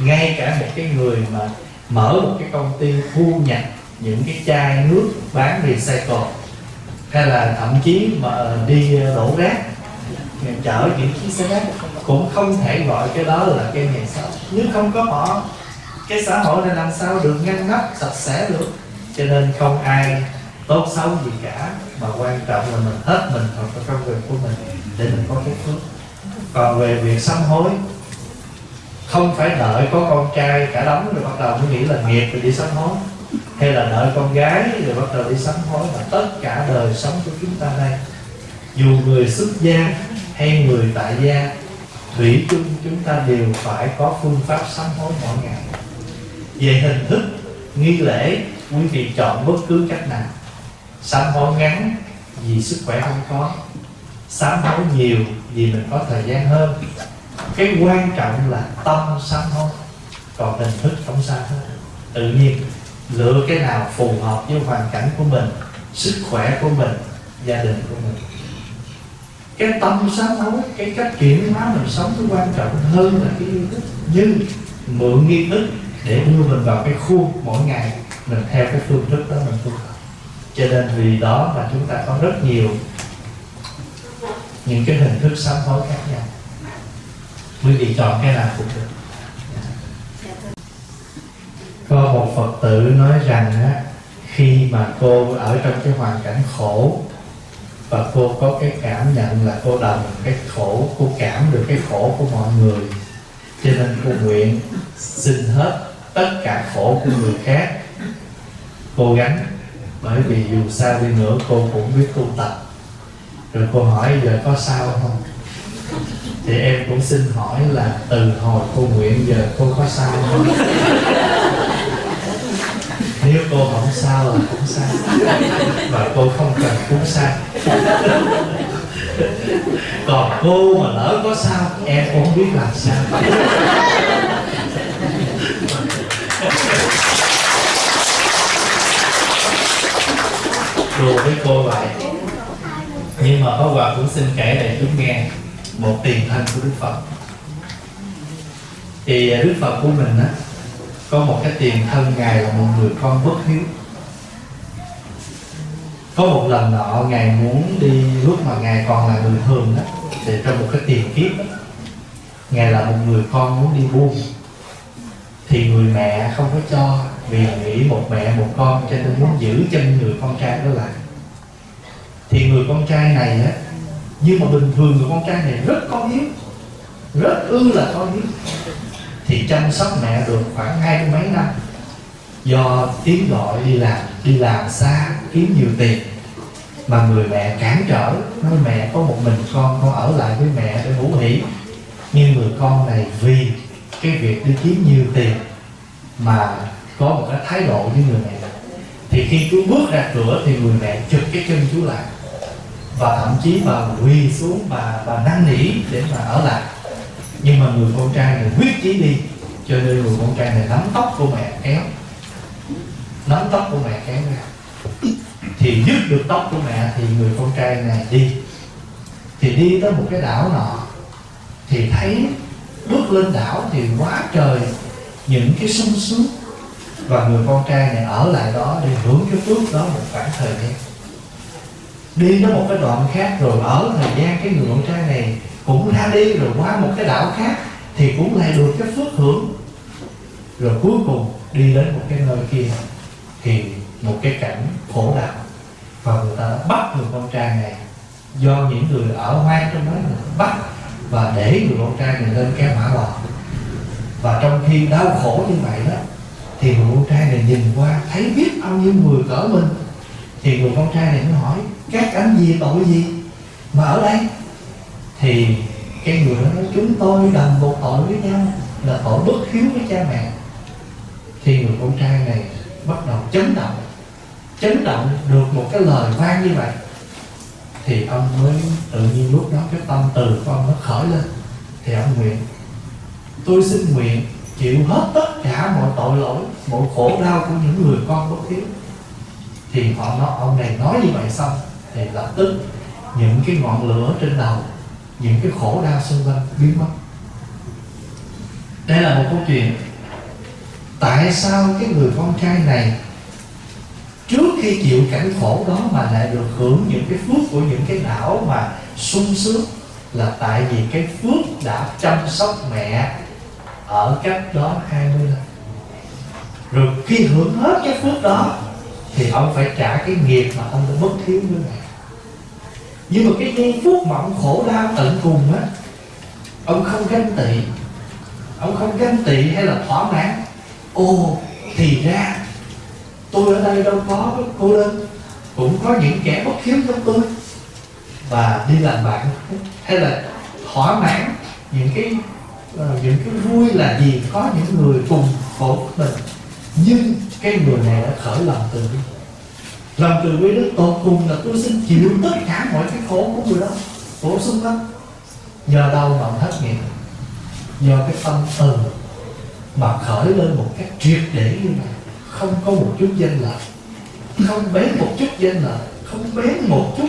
Ngay cả một cái người mà mở một cái công ty thu nhập những cái chai nước bán recycle, hay là thậm chí mà đi đổ rác, chở những chiếc xe rác, cũng không thể gọi cái đó là cái nghề xấu nếu không có họ cái xã hội này làm sao được ngăn nắp, sạch sẽ được? Cho nên không ai tốt xấu gì cả, mà quan trọng là mình hết mình vào cái công việc của mình để mình có cái phước. Còn về việc sám hối, không phải đợi có con trai cả đống rồi bắt đầu mới nghĩ là nghiệp rồi đi sám hối. Hay là đợi con gái rồi bắt đầu đi sám hối mà tất cả đời sống của chúng ta đây. Dù người xuất gia hay người tại gia, thủy chung chúng ta đều phải có phương pháp sám hối mỗi ngày về hình thức nghi lễ, quý vị chọn bất cứ cách nào. Sám hối ngắn vì sức khỏe không có. Sám hối nhiều vì mình có thời gian hơn. Cái quan trọng là tâm sám hối, còn hình thức không sao hết. Tự nhiên, lựa cái nào phù hợp với hoàn cảnh của mình, sức khỏe của mình, gia đình của mình. Cái tâm sám hối, cái cách chuyển hóa mình sống nó quan trọng hơn là cái nghi thức. Nhưng mượn nghi thức để đưa mình vào cái khuôn mỗi ngày mình theo cái phương thức đó mình tu tập. Cho nên vì đó mà chúng ta có rất nhiều những cái hình thức sám hối khác nhau. Quý vị chọn cái nào cũng được. Có một phật tử nói rằng á, khi mà cô ở trong cái hoàn cảnh khổ và cô có cái cảm nhận là cô đồng cái khổ cô cảm được cái khổ của mọi người cho nên cô nguyện xin hết tất cả khổ của người khác. Cô gắng, bởi vì dù sao đi nữa cô cũng biết tu tập. Rồi cô hỏi, giờ có sao không? Thì em cũng xin hỏi là, từ hồi cô nguyện giờ cô có sao không? Nếu cô không sao là cũng sao và cô không cần cũng sao. Còn cô mà lỡ có sao, em cũng không biết làm sao đùa với cô vậy. Nhưng mà có Hòa cũng xin kể để chúng nghe một tiền thân của Đức Phật. Thì à, Đức Phật của mình á có một cái tiền thân ngài là một người con bất hiếu. Có một lần nọ ngài muốn đi lúc mà ngài còn là người thường đó thì trong một cái tiền kiếp đó, ngài là một người con muốn đi buôn thì người mẹ không có cho, vì nghĩ một mẹ một con cho nên muốn giữ chân người con trai đó lại. Thì người con trai này á, nhưng mà bình thường người con trai này rất có hiếu, rất ư là có hiếu. Thì chăm sóc mẹ được khoảng hai mấy năm. Do tiếng gọi đi làm đi làm xa, kiếm nhiều tiền. Mà người mẹ cản trở, nói mẹ có một mình con con ở lại với mẹ để ngủ nghỉ. Nhưng người con này vì cái việc đi kiếm nhiều tiền mà có một cái thái độ với người mẹ. Thì khi chú bước ra cửa thì người mẹ chụp cái chân chú lại và thậm chí bà quỳ xuống, bà bà năn nỉ để mà ở lại. Nhưng mà người con trai này quyết chí đi, cho nên người con trai này nắm tóc của mẹ kéo, nắm tóc của mẹ kéo ra. Thì dứt được tóc của mẹ thì người con trai này đi. Thì đi tới một cái đảo nọ thì thấy bước lên đảo thì quá trời những cái sung sướng. Và người con trai này ở lại đó để hưởng cái phước đó một khoảng thời gian. Đi đến một cái đoạn khác rồi ở thời gian cái người con trai này cũng ra đi rồi qua một cái đảo khác thì cũng lại được cái phước hưởng. Rồi cuối cùng đi đến một cái nơi kia thì một cái cảnh khổ đau. Và người ta bắt người con trai này do những người ở hoang trong đó người bắt và để người con trai này lên cái mã bò và trong khi đau khổ như vậy đó, thì người con trai này nhìn qua, thấy biết bao nhiêu người cỡ mình. Thì người con trai này mới hỏi, các anh gì, tội gì mà ở đây? Thì cái người đó nói, chúng tôi đồng một tội với nhau, là tội bất hiếu với cha mẹ. Thì người con trai này bắt đầu chấn động chấn động được một cái lời vang như vậy thì ông mới tự nhiên lúc đó cái tâm từ của ông nó khởi lên. Thì ông nguyện, tôi xin nguyện chịu hết tất cả mọi tội lỗi, mọi khổ đau của những người con bất hiếu. Thì họ nói, ông này nói như vậy xong, thì lập tức những cái ngọn lửa trên đầu, những cái khổ đau xung quanh biến mất. Đây là một câu chuyện, tại sao cái người con trai này trước khi chịu cảnh khổ đó mà lại được hưởng những cái phước của những cái đảo mà sung sướng, là tại vì cái phước đã chăm sóc mẹ ở cách đó 20 năm. Rồi khi hưởng hết cái phước đó, thì ông phải trả cái nghiệp mà ông đã mất thiếu với mẹ. Nhưng mà cái giây phút mà ông khổ đau tận cùng á, ông không ganh tị. Ông không ganh tị hay là thỏa mãn. Ô thì ra tôi ở đây đâu có cô đơn. Cũng có những kẻ bất hiếu giống tôi. Và đi làm bạn. Hay là thỏa mãn những cái ờ, những cái vui là gì, có những người cùng khổ của mình. Nhưng cái người này đã khởi lòng từ bi. Lòng từ bi đức tột cùng là tôi xin chịu tất cả mọi cái khổ của người đó. Khổ xung lắm. Nhờ đâu mà thất nghiệp. Do cái tâm từ mà khởi lên một cách triệt để như vậy không có một chút danh lợi. Không bén một chút danh lợi. Không bén một chút.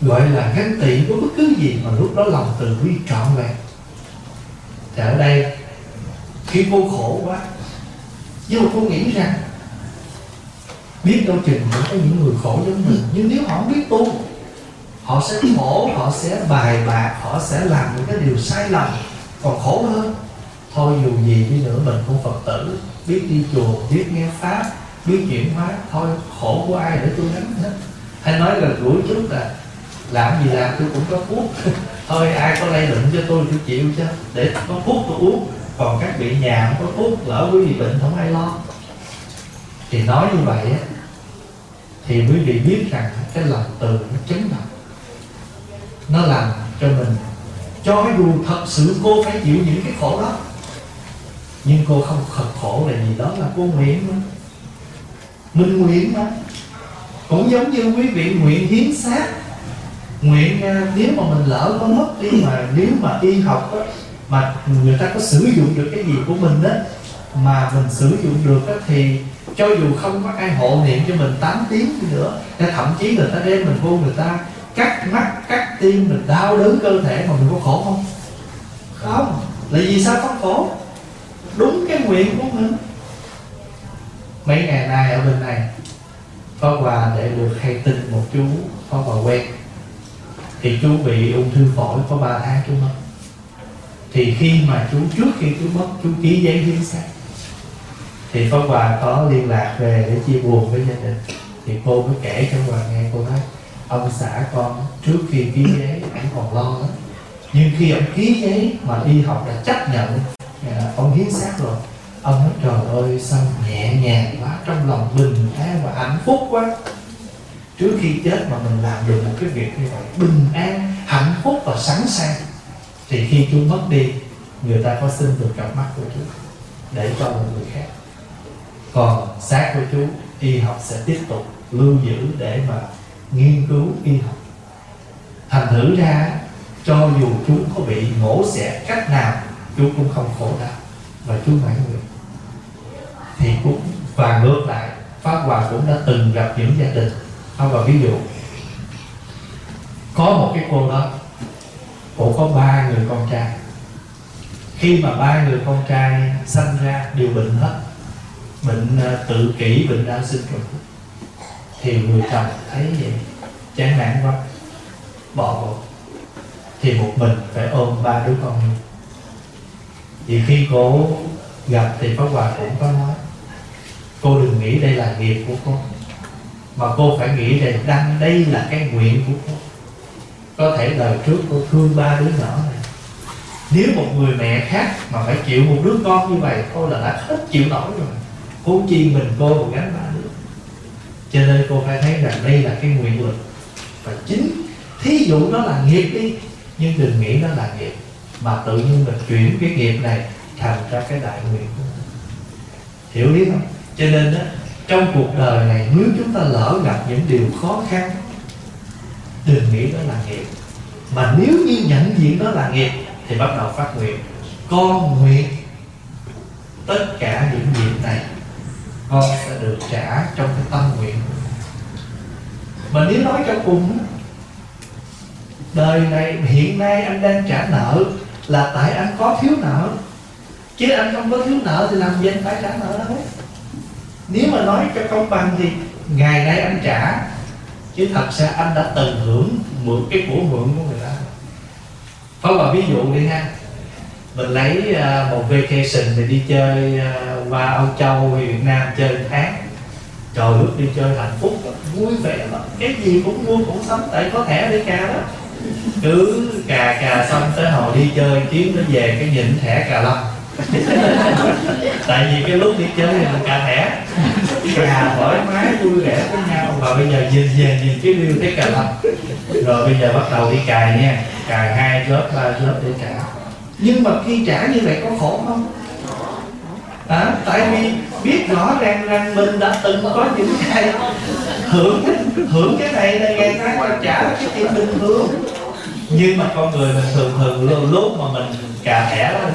Gọi là ganh tị với bất cứ gì mà lúc đó lòng từ bi trọn vẹn. Thì ở đây, khi cô khổ quá, nhưng mà cô nghĩ rằng, biết đâu chừng cũng có những người khổ giống mình. Nhưng nếu họ không biết tu, họ sẽ khổ, họ sẽ bài bạc, họ sẽ làm những cái điều sai lầm. Còn khổ hơn, thôi dù gì đi nữa mình cũng phật tử biết đi chùa, biết nghe pháp, biết chuyển hóa, thôi, khổ của ai để tôi gánh hết. Hay nói là rủi trước là, làm gì làm, tôi cũng có thuốc <laughs> thôi, ai có lây bệnh cho tôi tôi chịu chứ để có thuốc tôi uống. Còn các vị nhà không có thuốc lỡ quý vị bệnh không ai lo. Thì nói như vậy á, thì quý vị biết rằng cái lòng từ nó chấn động. Nó làm cho mình cho dù thật sự cô phải chịu những cái khổ đó nhưng cô không thật khổ là gì đó là cô nguyện mà mình nguyện mà cũng giống như quý vị nguyện hiến xác nguyện à, nếu mà mình lỡ có mất đi mà nếu mà y học đó, mà người ta có sử dụng được cái gì của mình đó mà mình sử dụng được đó, thì cho dù không có ai hộ niệm cho mình 8 tiếng nữa hay thậm chí người ta đem mình vô người ta cắt mắt cắt tim mình đau đớn cơ thể mà mình có khổ không? Không. Là vì sao không khổ? Đúng cái nguyện của mình. Mấy ngày nay ở bên này có quà để được hay tin một chú có quà quen. Thì chú bị ung thư phổi có 3 tháng chú mất. Thì khi mà chú trước khi chú mất, chú ký giấy hiến xác. Thì Pháp Hòa có liên lạc về để chia buồn với gia đình. Thì cô mới kể cho Hòa nghe, cô nói, ông xã con trước khi ký giấy ảnh còn lo lắm. Nhưng khi ông ký giấy mà y học đã chấp nhận Dạ, ông hiến xác rồi. Ông nói, trời ơi, sao nhẹ nhàng quá, trong lòng bình an và hạnh phúc quá. Trước khi chết mà mình làm được một cái việc như vậy, bình an, hạnh phúc và sẵn sàng, thì khi chú mất đi, người ta có xin được cặp mắt của chú để cho một người khác. Còn xác của chú y học sẽ tiếp tục lưu giữ để mà nghiên cứu y học. Thành thử ra, cho dù chú có bị mổ xẻ cách nào chú cũng không khổ đau và chú mãn nguyện. Thì cũng, và ngược lại, Pháp Hòa cũng đã từng gặp những gia đình. Pháp Hòa ví dụ, có một cái cô đó, cô có ba người con trai. Khi mà ba người con trai sanh ra, đều bệnh hết. Bệnh ờ, tự kỷ, bệnh đau sinh trùng thì người chồng thấy vậy, chán nản quá, bỏ cuộc thì một mình phải ôm ba đứa con luôn thì khi cô gặp thì Pháp Hòa cũng có nói, cô đừng nghĩ đây là nghiệp của cô, mà cô phải nghĩ rằng đang đây là cái nguyện của cô. Có thể đời trước cô thương ba đứa nhỏ này. Nếu một người mẹ khác mà phải chịu một đứa con như vậy, cô là đã hết chịu nổi rồi. Cô chi mình cô một gánh ba đứa. Cho nên cô phải thấy rằng đây là cái nguyện lực và chính thí dụ nó là nghiệp đi, nhưng đừng nghĩ nó là nghiệp mà tự nhiên mình chuyển cái nghiệp này thành ra cái đại nguyện. Hiểu biết không? Cho nên đó, trong cuộc đời này nếu chúng ta lỡ gặp những điều khó khăn đừng nghĩ đó là nghiệp. Mà nếu như nhận diện đó là nghiệp thì bắt đầu phát nguyện. Con nguyện tất cả những nghiệp này con sẽ được trả trong cái tâm nguyện. Mà nếu nói cho cùng đời này hiện nay anh đang trả nợ là tại anh có thiếu nợ. Chứ anh không có thiếu nợ thì làm gì anh phải trả nợ đâu. Nếu mà nói cho công bằng thì ngày nay anh trả. Chứ thật ra anh đã từng hưởng mượn cái của mượn của người ta Phải là ví dụ đi ha. Mình lấy à, một vacation mình đi chơi à, qua Âu Châu hay Việt Nam chơi tháng. Trời lúc đi chơi hạnh phúc vui vẻ lắm. Cái gì cũng mua cũng sắm tại có thẻ để cà đó cứ cà cà xong tới hồi đi chơi chuyến nó về cái nhìn thẻ cà lâm. <laughs> Tại vì cái lúc đi chơi thì mình cà thẻ. Cà thoải mái vui vẻ với nhau. Và bây giờ nhìn về nhìn cái liêu thấy cà lâm. Rồi bây giờ bắt đầu đi cài nha. Cài hai lớp ba lớp để trả nhưng mà khi trả như vậy có khổ không? À, tại vì biết rõ ràng rằng mình đã từng có những cái hưởng hưởng cái này là ngày tháng trả cái chuyện bình thường. Nhưng mà con người mình thường thường lúc, lúc mà mình cà thẻ là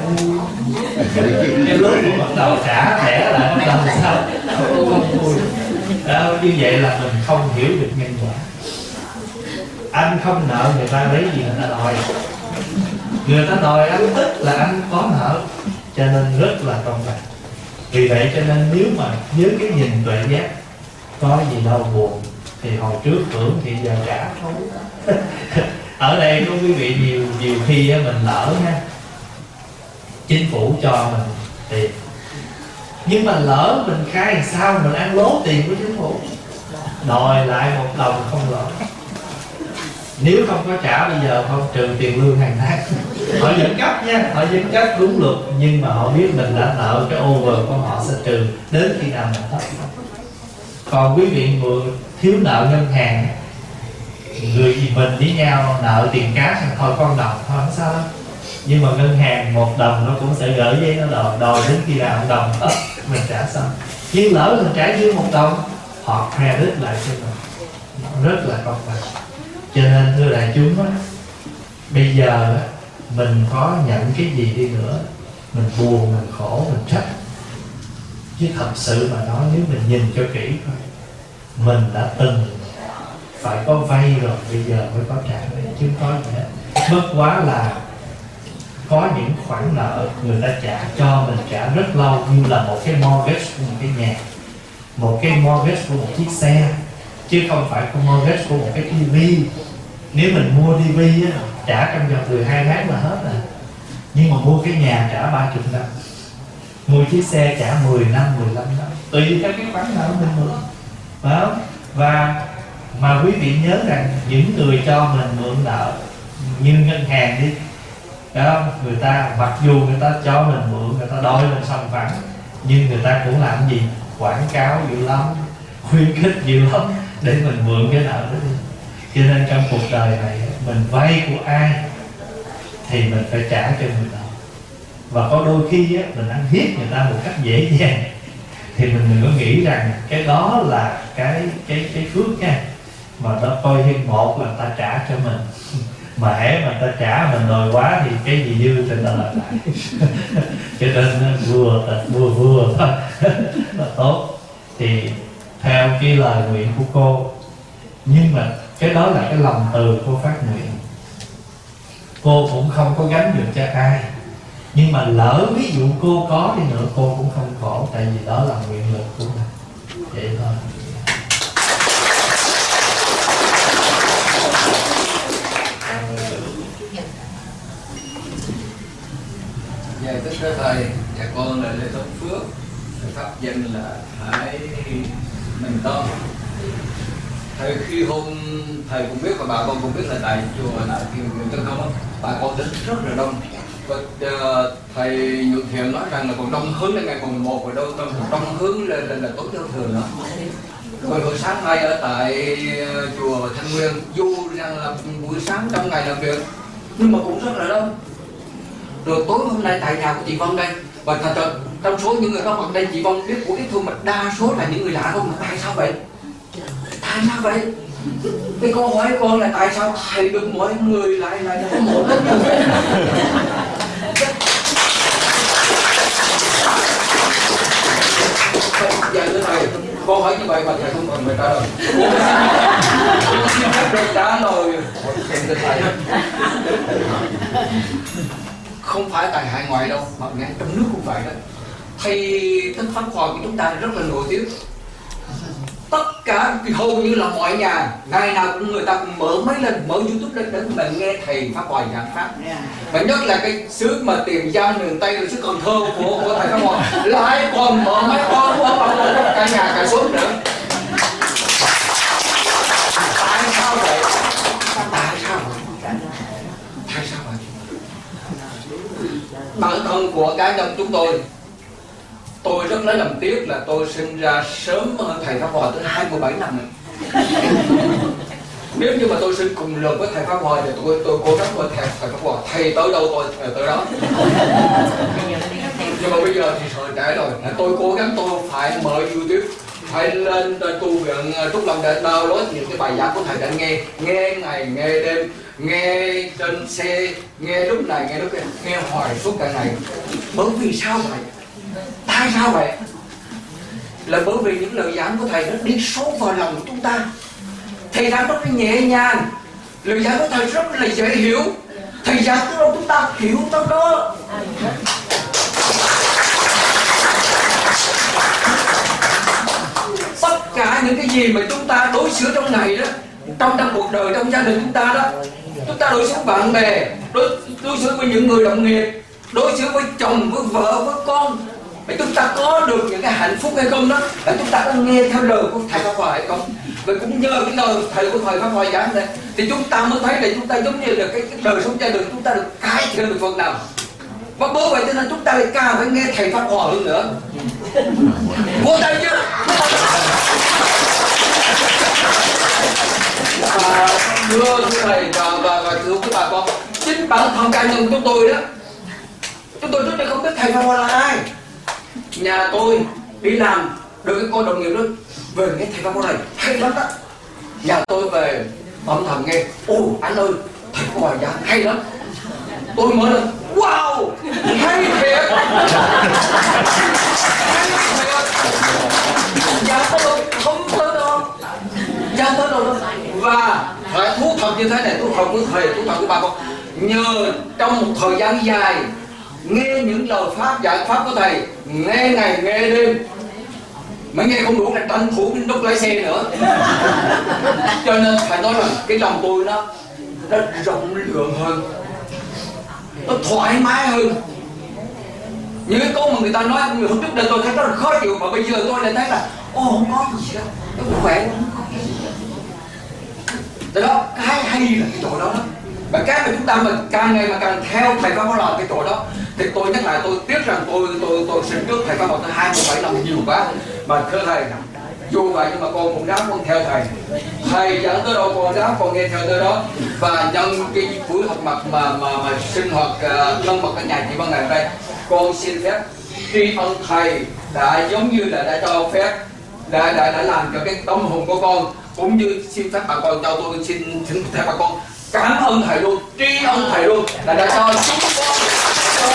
cái lúc mà bắt đầu trả thẻ là bắt đầu sao. Không vui đó, như vậy là mình không hiểu được nhân quả. Anh không nợ người ta lấy gì người ta đòi. Người ta đòi anh tức là anh có nợ cho nên rất là công bằng vì vậy cho nên nếu mà với cái nhìn tuệ giác, có gì đâu buồn thì hồi trước hưởng thì giờ trả thôi <laughs> ở đây có quý vị nhiều nhiều khi mình lỡ nha, chính phủ cho mình tiền. Nhưng mà lỡ mình khai làm sao mình ăn lố tiền của chính phủ? Đòi lại một đồng không lỗ nếu không có trả bây giờ không, trừ tiền lương hàng tháng. Họ vẫn cấp nha, họ vẫn cấp đúng luật, nhưng mà họ biết mình đã nợ cái over của họ sẽ trừ đến khi nào mình hết còn quý vị mượn thiếu nợ ngân hàng, người gì mình với nhau, nợ tiền cá thì thôi con đồng thôi không sao. Đâu nhưng mà ngân hàng một đồng nó cũng sẽ gửi giấy nó đòi đòi đến khi nào một đồng hết mình trả xong. Nhưng lỡ mình trả dưới một đồng, họ credit lại cho mình. Rất là công bằng cho nên thưa đại chúng á bây giờ á, mình có nhận cái gì đi nữa mình buồn mình khổ mình trách. Chứ thật sự mà nói nếu mình nhìn cho kỹ thôi mình đã từng phải có vay rồi bây giờ mới có trả chứ có gì hết bất quá là có những khoản nợ người ta trả cho mình trả rất lâu như là một cái mortgage của một cái nhà một cái mortgage của một chiếc xe chứ không phải cái mortgage của một cái tivi nếu mình mua tivi á, trả trong vòng 12 tháng là hết rồi. Nhưng mà mua cái nhà trả ba chục năm. Mua chiếc xe trả 10 năm 15 năm. Tùy theo cái khoản nợ mình mượn. Phải không? Và mà quý vị nhớ rằng những người cho mình mượn nợ như ngân hàng đi. Đó người ta mặc dù người ta cho mình mượn người ta đòi mình sòng phẳng nhưng người ta cũng làm gì? Quảng cáo dữ lắm khuyến khích dữ lắm để mình mượn cái nợ đó đi. Cho nên trong cuộc đời này mình vay của ai thì mình phải trả cho người đó. Và có đôi khi á, mình ăn hiếp người ta một cách dễ dàng thì mình đừng có nghĩ rằng cái đó là cái cái cái phước nha. Mà nó coi như một là ta trả cho mình. <laughs> Mà hễ mà ta trả mình đòi quá thì cái gì dư thì ta lại lại. <laughs> Cho nên vừa vừa vừa thôi. <laughs> Là tốt. Thì theo cái lời nguyện của cô. Nhưng mà cái đó là cái lòng từ cô phát nguyện. Cô cũng không có gánh được cho ai. Nhưng mà lỡ ví dụ cô có đi nữa cô cũng không khổ tại vì đó là nguyện lực của mình. Vậy thôi. Dạ tất thưa thầy, dạ con là Lê Tông Phước, pháp danh là Hải mình Tâm. Thầy khi hôm thầy cũng biết và bà con cũng biết là tại chùa là khi mình chân Không á, bà con đến rất là đông. Và uh, thầy Nhược Thiện nói rằng là còn đông hướng là ngày mùng một và đâu còn đông hướng là, là, là tối giao thừa nữa. Rồi buổi sáng nay ở tại ờ, chùa Thanh Nguyên, dù rằng là buổi sáng trong ngày làm việc nhưng mà cũng rất là đông rồi tối hôm nay tại nhà của chị Vân đây và thật sự, trong số những người có mặt đây chị vong biết của ít thôi mà đa số là những người lạ không mà tại sao vậy? Tại sao vậy? Cái câu hỏi con là tại sao thầy được mọi người lại lại có một hết như vậy giờ thưa thầy, câu hỏi như vậy mà thầy không cần phải trả lời. Xin được trả lời. Thưa thầy không phải tại hải ngoại đâu mà ngay trong nước cũng vậy đó. Thầy thích pháp hòa của chúng ta rất là nổi tiếng. Tất cả hầu như là mọi nhà ngày nào cũng người ta cũng mở mấy lần mở youtube lên để mình nghe thầy pháp hòa giảng pháp. Và nhất là cái xứ mà tiền giang miền tây là xứ cần thơ của của thầy pháp hòa lại còn mở mấy con của cả nhà cả xóm nữa tại sao vậy tại sao vậy tại sao vậy bản thân của cá nhân chúng tôi. Tôi rất lấy làm tiếc là tôi sinh ra sớm hơn thầy pháp hòa tới 27 năm này. nếu như mà tôi sinh cùng lần với thầy pháp hòa thì tôi tôi cố gắng với thầy thầy pháp hòa thầy tới đâu tôi ờ, tới đó. Nhưng mà bây giờ thì thời trễ rồi. Tôi cố gắng, tôi phải mở youtube, phải lên tu viện ờ, trúc lâm để download những cái bài giảng của thầy đã nghe. Nghe ngày, nghe đêm nghe trên xe nghe lúc này, nghe lúc kia nghe hoài suốt cả ngày. Bởi vì sao vậy? Tại sao vậy? Là bởi vì những lời giảng của thầy nó đi sâu vào lòng chúng ta. Thầy giảng rất là nhẹ nhàng. Lời giảng của thầy rất là dễ hiểu. Thầy giảng cho chúng ta hiểu tới đó tất cả những cái gì mà chúng ta đối xử trong này đó, trong trong cuộc đời, trong gia đình chúng ta đó chúng ta đối xử với bạn bè đối, đối xử với những người đồng nghiệp đối xử với chồng với vợ với con. Để chúng ta có được những cái hạnh phúc hay không đó là chúng ta có nghe theo lời của thầy pháp hòa hay không? Và cũng nhờ cái lời thầy của thầy pháp hòa giảng này thì chúng ta mới thấy là chúng ta giống như là cái, cái đời sống gia đình chúng ta được cải thiện được phần nào. Và bởi vậy cho nên chúng ta lại càng phải nghe thầy pháp hòa hơn nữa. Vô tay chưa? Và thưa thưa thầy và, và, và thưa quý bà con chính bản thân cá nhân chúng tôi đó chúng tôi trước đây không biết thầy Phan Hoa là ai. Nhà tôi đi làm được cái cô đồng nghiệp đó về nghe thầy Phan Hoa này hay lắm đó. Nhà tôi về âm thầm nghe ô anh ơi thầy Phan Hoa giảng hay lắm. Tôi mới lên wow hay thiệt. <laughs> Hay thiệt. Giao không tới đâu. Nhà tới đâu đâu và phải thú thật như thế này thu thập với thầy thu thật với bà con. Nhờ trong một thời gian dài, nghe những lời pháp giải pháp của thầy, nghe ngày, nghe đêm. Mới nghe không đủ là tranh thủ đúc lái xe nữa. Cho nên phải nói là cái lòng tôi nó nó rộng lượng hơn. Nó thoải mái hơn. Những cái câu mà người ta nói, người hôm trước đây tôi thấy rất là khó chịu, mà bây giờ tôi lại thấy là ô không có gì đâu nó khỏe không có Tại đó. cái hay là cái chỗ đó đó. Và cái mà chúng ta mình càng ngày mà càng theo thầy pháp bảo làm cái chỗ đó thì tôi nhắc lại tôi tiếc rằng tôi tôi tôi xin trước thầy pháp bảo tôi hai mươi bảy năm nhiều quá. Mà thưa thầy dù vậy nhưng mà con cũng dám con theo thầy. Thầy dẫn tới đâu con dám con nghe theo tới đó. Và nhân cái buổi học mặt mà mà mà sinh hoạt uh, thân mật ở nhà chị ban ngày hôm đây con xin phép tri ân thầy đã giống như là đã cho phép đã đã đã làm cho cái tâm hồn của con cũng như xin phép bà con cho tôi xin xin phép bà con. Cảm ơn thầy luôn tri ân thầy luôn. Là đã cho chúng con cho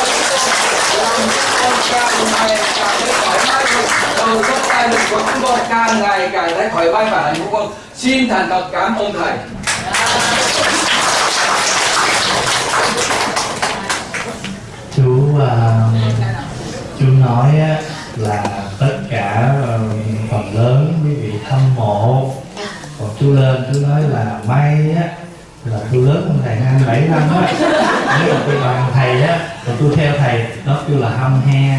chúng con làm con càng ngày càng thấy thoải mái hơn. Đời gia đình của chúng con càng ngày càng thấy thoải mái và hạnh phúc hơn. Xin thành thật cảm ơn thầy. Chú uh, chú nói là tất cả uh, phần lớn quý vị hâm mộ chú lên chú nói là may á là tôi lớn hơn thầy hai bảy năm á. Nếu mà tôi bằng thầy á rồi tôi theo thầy đó kêu là hâm he.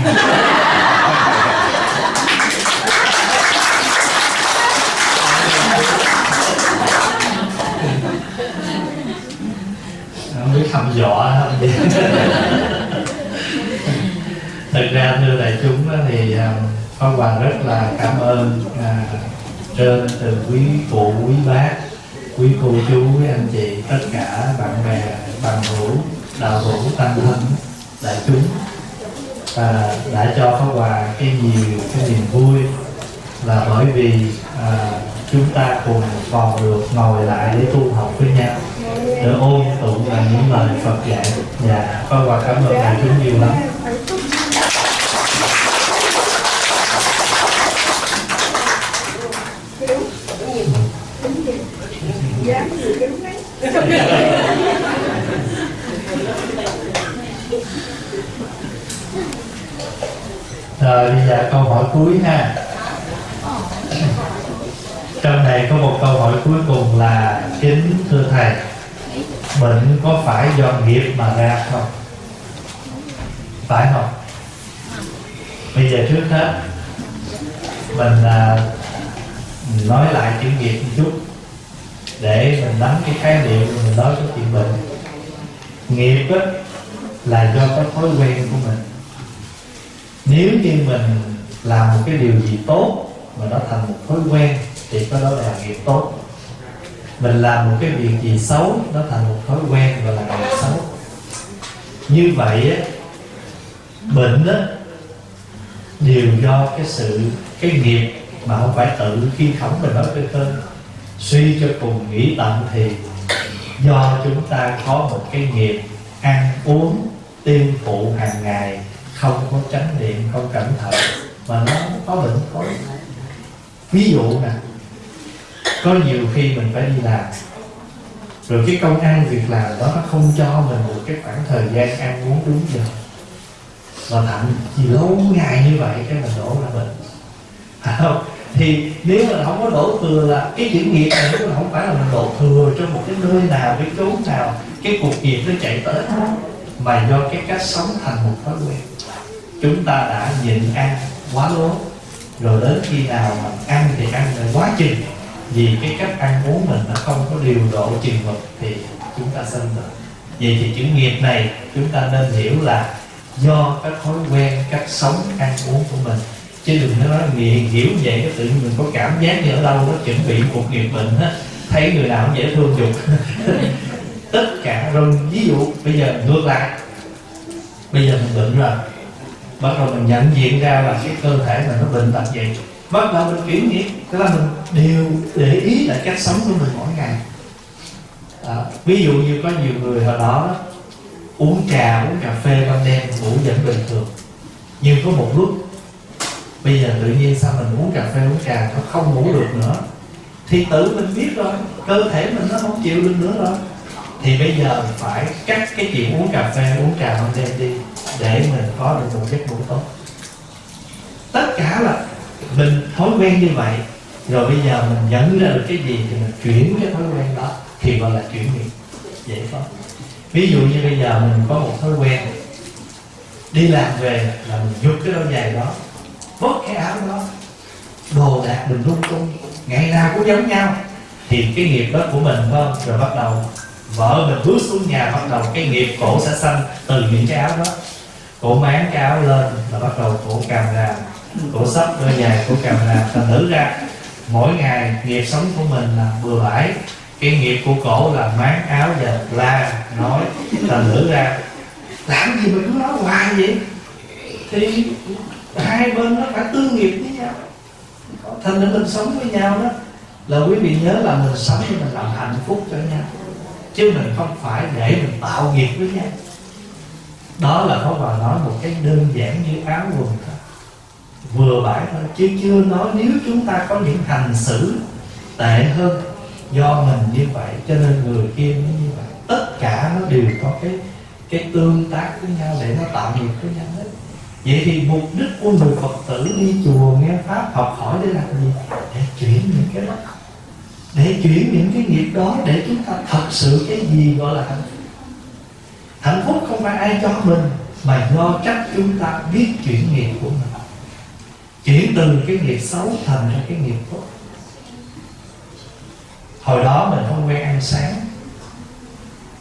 Không biết hâm dọa không gì thực ra thưa đại chúng thì à, Pháp rất là cảm ơn à, trên từ quý phụ quý bác quý cô chú quý anh chị tất cả bạn bè bạn hữu đạo hữu tăng thân đại chúng. À, đã cho Pháp Hòa cái nhiều cái niềm vui là bởi vì à, chúng ta cùng còn được ngồi lại để tu học với nhau để ôn tụng lại những lời Phật dạy. Và Pháp Hòa cảm ơn đại chúng nhiều lắm. Rồi bây giờ câu hỏi cuối ha Trong này có một câu hỏi cuối cùng là Kính thưa Thầy Bệnh có phải do nghiệp mà ra không? Phải không? Bây giờ trước hết Mình à, nói lại chữ nghiệp một chút Để mình nắm cái khái niệm Mình nói cái chuyện bệnh Nghiệp á, là do cái thói quen của mình nếu như mình làm một cái điều gì tốt mà nó thành một thói quen, thì có đó là nghiệp tốt. Mình làm một cái việc gì xấu, nó thành một thói quen và là nghiệp xấu. Như vậy á, bệnh á, đều do cái sự, cái nghiệp mà không phải tự khi khổng mình nói cái tên. Suy cho cùng nghĩ tận thì do chúng ta có một cái nghiệp ăn uống, tiêu thụ hàng ngày không có tránh niệm, không cẩn thận, mà nó có bệnh, có ví dụ nè, có nhiều khi mình phải đi làm. Rồi cái công ăn, việc làm đó nó không cho mình một cái khoảng thời gian ăn uống đúng giờ. Mà thậm chí lâu ngày như vậy cái mình đổ ra bệnh. Phải không? Thì nếu mà không có đổ thừa là cái chữ nghiệp này nó không phải là mình đổ thừa trong một cái nơi nào, cái chốn nào, cái cuộc nghiệp nó chạy tới. Mà do cái cách sống thành một thói quen chúng ta đã nhịn ăn quá lố. Rồi đến khi nào mà ăn thì ăn là quá chừng vì cái cách ăn uống mình nó không có điều độ chừng mực thì chúng ta sinh được vậy thì chữ nghiệp này chúng ta nên hiểu là do cái thói quen, cách sống ăn uống của mình. Chứ đừng nói nghiện hiểu vậy cái tự mình có cảm giác như ở đâu nó chuẩn bị một nghiệp bệnh á, thấy người nào cũng dễ thương dục. <laughs> Tất cả rồi, ví dụ bây giờ ngược lại. Bây giờ mình bệnh rồi bắt đầu mình nhận diện ra là cái cơ thể mình nó bệnh tật vậy. Bắt đầu mình kiểm nghiệm tức là mình đều để ý là cách sống của mình mỗi ngày. À, ví dụ như có nhiều người hồi đó đó, uống trà uống cà phê ban đêm ngủ vẫn bình thường. Nhưng có một lúc bây giờ tự nhiên sao mình uống cà phê uống trà nó không ngủ được nữa? Thì tự mình biết rồi cơ thể mình nó không chịu được nữa rồi. Thì bây giờ phải cắt cái chuyện uống cà phê uống trà ban đêm đi để mình có được một giấc ngủ tốt tất cả là mình thói quen như vậy, rồi bây giờ mình nhận ra được cái gì thì mình chuyển cái thói quen đó, thì gọi là chuyển nghiệp dễ có ví dụ như bây giờ mình có một thói quen, đi làm về là mình giục cái đôi giày đó, vớt cái áo đó, đồ đạc mình lung tung, ngày nào cũng giống nhau. Thì cái nghiệp đó của mình phải không rồi bắt đầu vợ mình bước xuống nhà, bắt đầu cái nghiệp cổ sẽ xanh từ những cái áo đó cổ máng cái áo lên là bắt đầu cổ càm ràm cổ sắp đôi dài cổ càm ràm thành thử ra, mỗi ngày nghiệp sống của mình là bừa bãi. Cái nghiệp của cổ là máng áo và la, nói. Thành thử ra. Làm gì mà cứ nói hoài vậy? Thì hai bên nó phải tương nghiệp với nhau. Thành nên mình sống với nhau đó, là quý vị nhớ là mình sống để mình làm hạnh phúc cho nhau. Chứ mình không phải để mình tạo nghiệp với nhau đó là có Hòa nói một cái đơn giản như áo quần thôi. Vừa bãi thôi, chứ chưa nói nếu chúng ta có những hành xử tệ hơn do mình như vậy. Cho nên người kia mới như vậy. Tất cả nó đều có cái cái tương tác với nhau để nó tạo nghiệp với nhau hết. Vậy thì mục đích của người phật tử đi chùa nghe pháp học hỏi để làm gì? Để chuyển những cái đó. Để chuyển những cái nghiệp đó để chúng ta thật sự cái gì gọi là hạnh phúc hạnh phúc không phải ai cho mình, mà do cách chúng ta biết chuyển nghiệp của mình. Chuyển từ cái nghiệp xấu thành ra cái nghiệp tốt. Hồi đó mình không quen ăn sáng.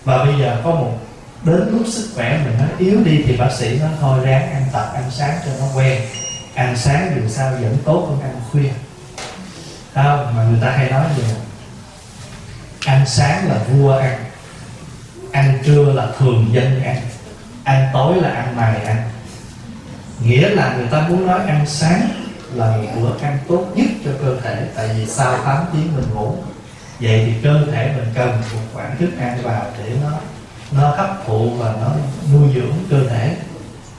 Và bây giờ có một đến lúc sức khỏe mình nó yếu đi thì bác sĩ nó thôi ráng ăn tập ăn sáng cho nó quen. Ăn sáng dù sao vẫn tốt hơn ăn khuya. Không, mà người ta hay nói vậy. Ăn sáng là vua ăn ăn trưa là thường dân ăn. Ăn tối là ăn mày ăn. Nghĩa là người ta muốn nói ăn sáng là một bữa ăn tốt nhất cho cơ thể, tại vì sau 8 tiếng mình ngủ. Vậy thì cơ thể mình cần một khoản thức ăn vào để nó nó hấp thụ và nó nuôi dưỡng cơ thể,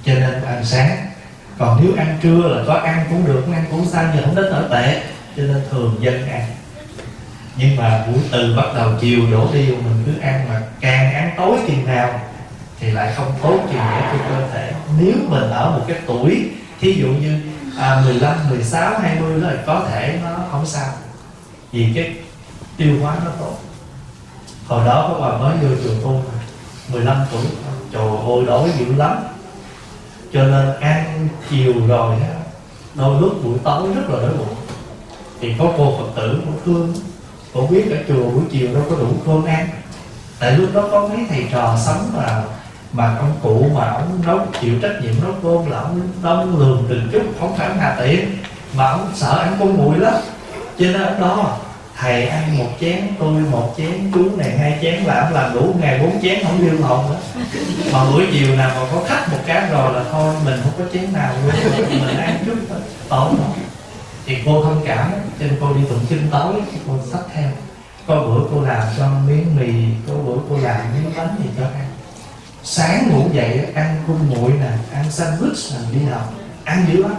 cho nên ăn sáng. Còn nếu ăn trưa là có ăn cũng được, ăn cũng sao nhưng không đến nổi tệ, cho nên thường dân ăn nhưng mà buổi từ bắt đầu chiều đổ đi mình cứ ăn mà càng ăn tối chừng nào thì lại không tốt chừng nữa cho cơ thể. Nếu mình ở một cái tuổi thí dụ như à, 15, 16, 20 đó là có thể nó không sao. Vì cái tiêu hóa nó tốt. Hồi đó có bà mới vô trường tu 15 tuổi trời ơi đói dữ lắm. Cho nên ăn chiều rồi đôi lúc buổi tối rất là đói bụng. Thì có cô phật tử của thương cô biết ở chùa buổi chiều đâu có đủ cơm ăn. Tại lúc đó có mấy thầy trò sống mà mà ông cụ mà ông nấu chịu trách nhiệm nấu cơm là ông đông lường từng chút, không phải hà tiện mà ông sợ ăn con nguội lắm. Cho nên ở đó, thầy ăn một chén, tôi một chén, chú này hai chén, là ông làm đủ ngày bốn chén, không lưu hồng nữa. Mà buổi chiều nào mà có khách một cái rồi là thôi, mình không có chén nào luôn, mình ăn chút thôi. Tối không thì cô thông cảm cho nên cô đi tụng kinh tối, cô sách theo. Có bữa cô làm cho miếng mì, có bữa cô làm miếng bánh gì cho ăn. Sáng ngủ dậy, ăn cung nguội nè, ăn sandwich nè, đi học. Ăn dữ lắm.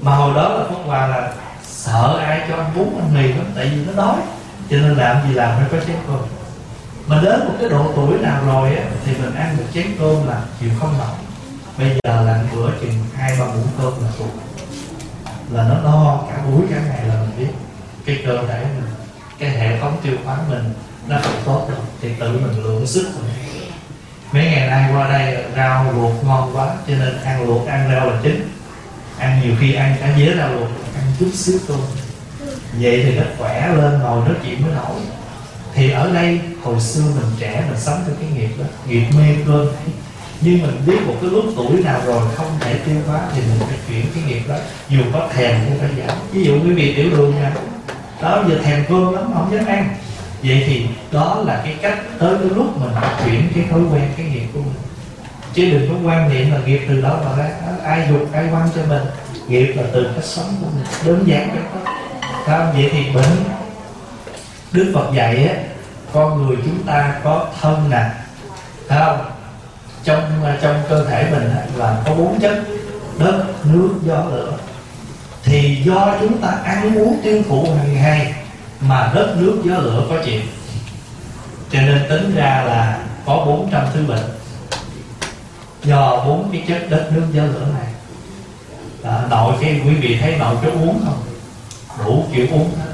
Mà hồi đó là Pháp Hòa là sợ ai cho ăn bún, ăn mì lắm, tại vì nó đói. Cho nên làm gì làm phải có chén cơm. Mà đến một cái độ tuổi nào rồi á, thì mình ăn một chén cơm là chịu không nổi. Bây giờ là bữa chừng hai, ba muỗng cơm là thuộc là nó no cả buổi, cả ngày là mình biết cái cơ thể mình, cái hệ thống tiêu hóa mình nó không tốt rồi thì tự mình lượng sức rồi mấy ngày nay qua đây rau luộc ngon quá, cho nên ăn luộc, ăn rau là chính. Ăn nhiều khi ăn cả dế rau luộc, ăn chút xíu thôi vậy thì nó khỏe lên, ngồi nói chuyện mới nổi. Thì ở đây hồi xưa mình trẻ, mình sống theo cái nghiệp đó, nghiệp mê cơm nhưng mình biết một cái lúc tuổi nào rồi không thể tiêu hóa thì mình phải chuyển cái nghiệp đó, dù có thèm cũng phải giảm. Ví dụ quý vị tiểu đường nha đó, giờ thèm cơm lắm không dám ăn. Vậy thì đó là cái cách tới cái lúc mình chuyển cái thói quen, cái nghiệp của mình. Chứ đừng có quan niệm là nghiệp từ đó mà ra. Ai dục, ai quan cho mình. Nghiệp là từ cách sống của mình, đơn giản vậy đó. Không vậy thì bệnh, đức phật dạy á, con người chúng ta có thân nè không? Trong à, trong cơ thể mình là có bốn chất đất nước gió lửa. Thì do chúng ta ăn uống tiêu thụ hàng ngày mà đất nước gió lửa có chịu. Cho nên tính ra là có 400 thứ bệnh. Do bốn cái chất đất nước gió lửa này. À, nội cái quý vị thấy nội cái uống không? Đủ kiểu uống hết.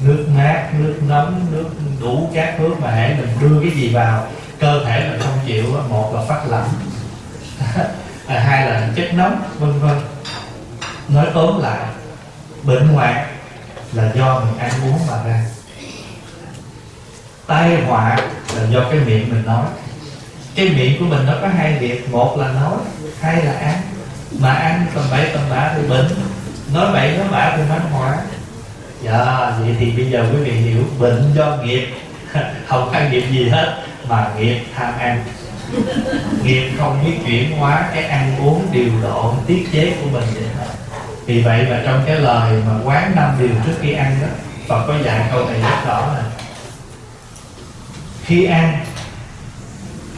Nước mát nước nóng nước đủ các thứ mà hãy mình đưa cái gì vào cơ thể mình không chịu một là phát lạnh <laughs> à, hai là chất nóng, vân vân. Nói tóm lại, bệnh hoạn là do mình ăn uống mà ra. Tai họa là do cái miệng mình nói. Cái miệng của mình nó có hai việc, một là nói, hai là ăn. Mà ăn tầm bậy tầm bạ thì bệnh. Nói bậy nói bạ thì mang họa dạ vậy thì bây giờ quý vị hiểu, bệnh do nghiệp. <laughs> Không ăn nghiệp gì hết mà nghiệp tham ăn. Nghiệp không biết chuyển hóa cái ăn uống điều độ, tiết chế của mình vậy thôi vì vậy mà trong cái lời mà quán năm điều trước khi ăn đó, Phật có dạy câu này rất rõ là khi ăn,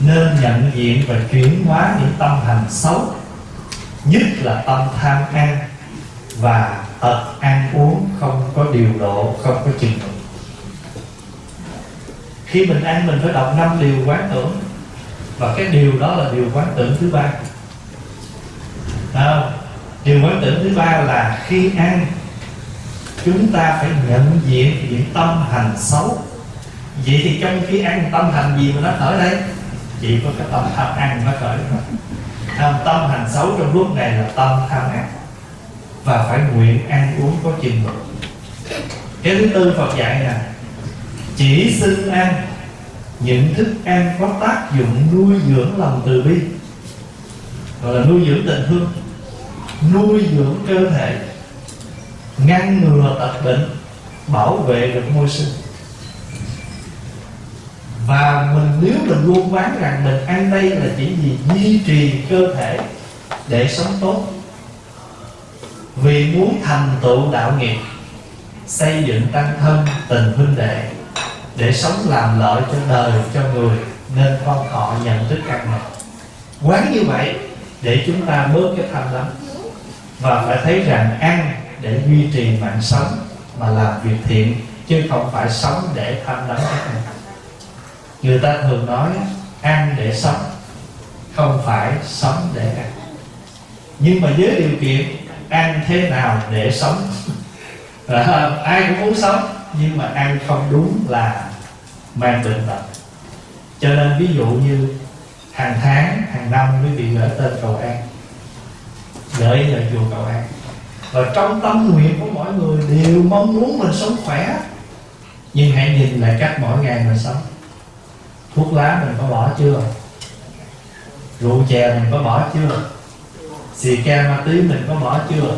nên nhận diện và chuyển hóa những tâm hành xấu, nhất là tâm tham ăn và tật ăn uống không có điều độ, không có chừng mực khi mình ăn mình phải đọc năm điều quán tưởng. Và cái điều đó là điều quán tưởng thứ ba. À, điều quán tưởng thứ ba là khi ăn chúng ta phải nhận diện những tâm hành xấu. Vậy thì trong khi ăn tâm hành gì mà nó khởi đây? Chỉ có cái tâm tham ăn nó khởi thôi. Tâm hành xấu trong lúc này là tâm tham ăn và phải nguyện ăn uống có chừng mực cái thứ tư Phật dạy là chỉ xin ăn những thức ăn có tác dụng nuôi dưỡng lòng từ bi. Gọi là nuôi dưỡng tình thương, nuôi dưỡng cơ thể, ngăn ngừa tật bệnh, bảo vệ được môi sinh. Và mình nếu mình luôn quán rằng mình ăn đây là chỉ vì duy trì cơ thể để sống tốt, vì muốn thành tựu đạo nghiệp, xây dựng tăng thân tình huynh đệ để sống làm lợi cho đời cho người nên con thọ nhận thức căn này. Quán như vậy để chúng ta bớt cái tham lắm và phải thấy rằng ăn để duy trì mạng sống mà làm việc thiện chứ không phải sống để tham đắm các này. Người ta thường nói ăn để sống không phải sống để ăn. Nhưng mà với điều kiện ăn thế nào để sống? <laughs> À, ai cũng muốn sống nhưng mà ăn không đúng là mang bệnh tật. Cho nên ví dụ như hàng tháng, hàng năm quý vị gửi tên cầu an, gửi nhờ chùa cầu an. Và trong tâm nguyện của mỗi người đều mong muốn mình sống khỏe. Nhưng hãy nhìn lại cách mỗi ngày mình sống. Thuốc lá mình có bỏ chưa? Rượu chè mình có bỏ chưa? Xì ke ma túy mình có bỏ chưa?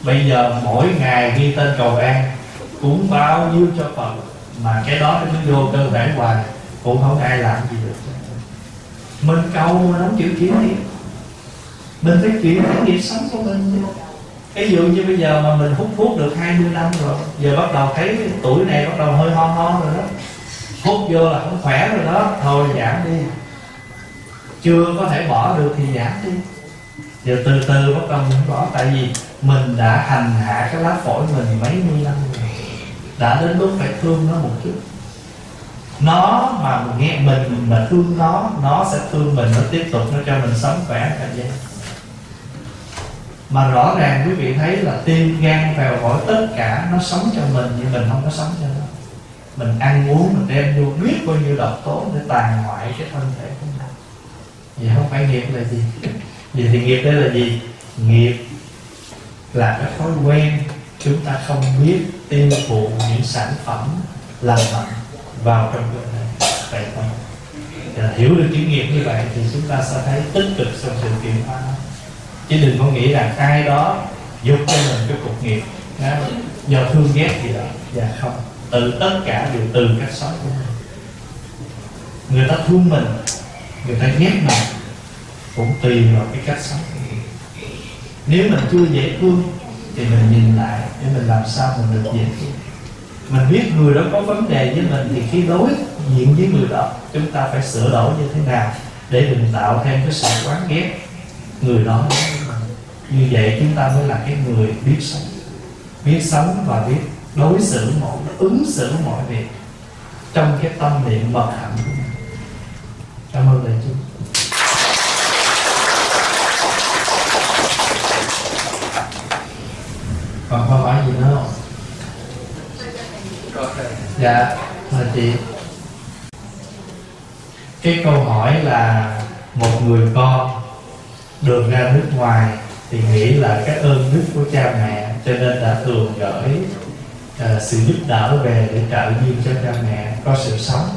Bây giờ mỗi ngày ghi tên cầu an cũng bao nhiêu cho phật mà cái đó nó vô cơ thể hoài, cũng không ai làm gì được. Mình cầu mà chữ chịu chuyển đi. Mình phải chuyển cái nghiệp sống của mình ví dụ như bây giờ mà mình hút thuốc được 20 năm rồi, giờ bắt đầu thấy tuổi này bắt đầu hơi ho ho rồi đó. Hút vô là không khỏe rồi đó, thôi giảm đi. Chưa có thể bỏ được thì giảm đi. Giờ từ từ bắt đầu mình bỏ, tại vì mình đã hành hạ cái lá phổi mình mấy mươi năm rồi đã đến lúc phải thương nó một chút. Nó mà mình nghe mình mà thương nó nó sẽ thương mình, nó tiếp tục nó cho mình sống khỏe cả gian mà rõ ràng quý vị thấy là tim gan vào phổi tất cả nó sống cho mình, nhưng mình không có sống cho nó. Mình ăn uống, mình đem vô biết bao nhiêu độc tố để tàn hoại cái thân thể của mình. Vậy không phải nghiệp là gì? <laughs> Vậy thì nghiệp đây là gì? Nghiệp là cái thói quen chúng ta không biết tiêu thụ những sản phẩm lành mạnh vào trong cơ thể vậy thôi là hiểu được kinh nghiệm như vậy thì chúng ta sẽ thấy tích cực trong sự chuyển hóa chứ đừng có nghĩ rằng ai đó giúp cho mình cái cục nghiệp đó, do thương ghét gì đó. Dạ không. Từ tất cả đều từ cách sống của mình. Người ta thương mình người ta ghét mình cũng tùy vào cái cách sống của mình. Nếu mình chưa dễ thương thì mình nhìn lại để mình làm sao mình được dễ thương mình biết người đó có vấn đề với mình thì khi đối diện với người đó, chúng ta phải sửa đổi như thế nào để đừng tạo thêm cái sự quán ghét người đó như vậy chúng ta mới là cái người biết sống. Biết sống và biết đối xử mọi, ứng xử mọi việc trong cái tâm niệm mật hạnh cảm ơn đại chúng còn câu hỏi gì nữa không Có thể dạ mời chị. Cái câu hỏi là một người con đường ra nước ngoài thì nghĩ là cái ơn đức của cha mẹ cho nên đã thường gửi uh, sự giúp đỡ về để trợ duyên cho cha mẹ có sự sống.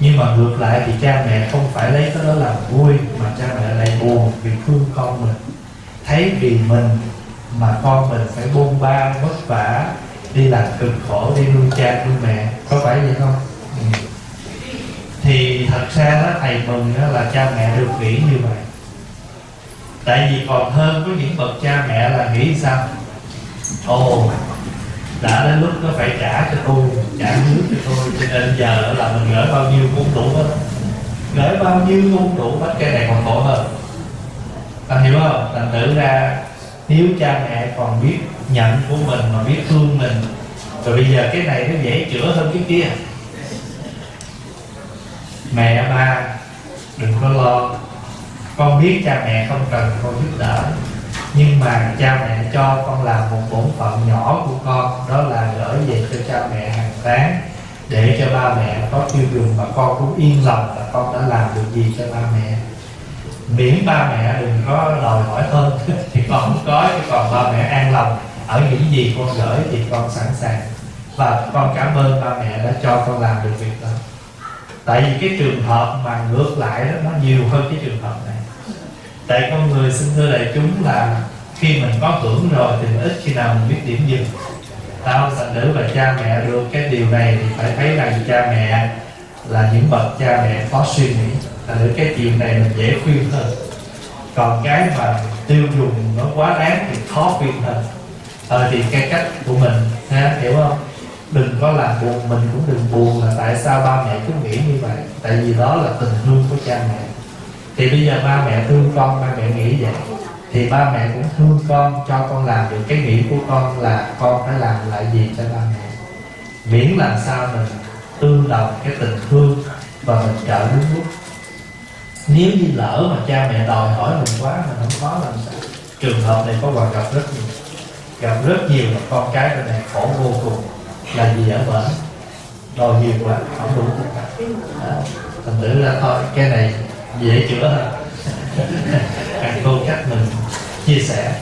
Nhưng mà ngược lại thì cha mẹ không phải lấy cái đó làm vui mà cha mẹ lại buồn vì thương con mình. Thấy vì mình mà con mình phải bôn ba vất vả đi làm cực khổ, đi nuôi cha, nuôi mẹ, có phải vậy không? Ừ. thì thật ra đó, thầy mừng đó là cha mẹ được nghĩ như vậy. Tại vì còn hơn với những bậc cha mẹ là nghĩ sao? Ồ, đã đến lúc nó phải trả cho tôi, trả nước cho tôi, cho nên giờ là mình gửi bao nhiêu cũng đủ hết. Gửi bao nhiêu cũng đủ hết, cái này còn khổ hơn. Ta hiểu không? Thành tự ra nếu cha mẹ còn biết nhận của mình mà biết thương mình, rồi bây giờ cái này nó dễ chữa hơn cái kia. Mẹ ba, đừng có lo. Con biết cha mẹ không cần con giúp đỡ, nhưng mà cha mẹ cho con làm một bổn phận nhỏ của con, đó là gửi về cho cha mẹ hàng tháng để cho ba mẹ có tiêu dùng và con cũng yên lòng là con đã làm được gì cho ba mẹ miễn ba mẹ đừng có đòi hỏi hơn. <laughs> Thì con không có chứ còn ba mẹ an lòng ở những gì con gửi thì con sẵn sàng. Và con cảm ơn ba mẹ đã cho con làm được việc đó. Tại vì cái trường hợp mà ngược lại đó, nó nhiều hơn cái trường hợp này. Tại con người xin thưa đại chúng là khi mình có hưởng rồi thì mình ít khi nào mình biết điểm dừng. Tao sanh nữ và cha mẹ được, cái điều này thì phải thấy rằng cha mẹ là những bậc cha mẹ có suy nghĩ là để cái chuyện này mình dễ khuyên hơn. Còn cái mà tiêu dùng nó quá đáng thì khó khuyên hơn. Ờ, thì cái cách của mình ha, hiểu không? Đừng có làm buồn mình cũng đừng buồn là tại sao ba mẹ cứ nghĩ như vậy? Tại vì đó là tình thương của cha mẹ. Thì bây giờ ba mẹ thương con ba mẹ nghĩ vậy. Thì ba mẹ cũng thương con cho con làm được cái nghĩ của con là con phải làm lại gì cho ba mẹ. Miễn làm sao mình tương đồng cái tình thương và mình trợ đúng lúc nếu như lỡ mà cha mẹ đòi hỏi mình quá mình không có làm sao. Trường hợp này có còn gặp rất nhiều. Gặp rất nhiều là con cái bên này khổ vô cùng. Là gì ở bển đòi nhiều quá không đủ tất cả thành thử ra thôi, cái này dễ chữa hơn. <laughs> Càng cô cách mình, chia sẻ.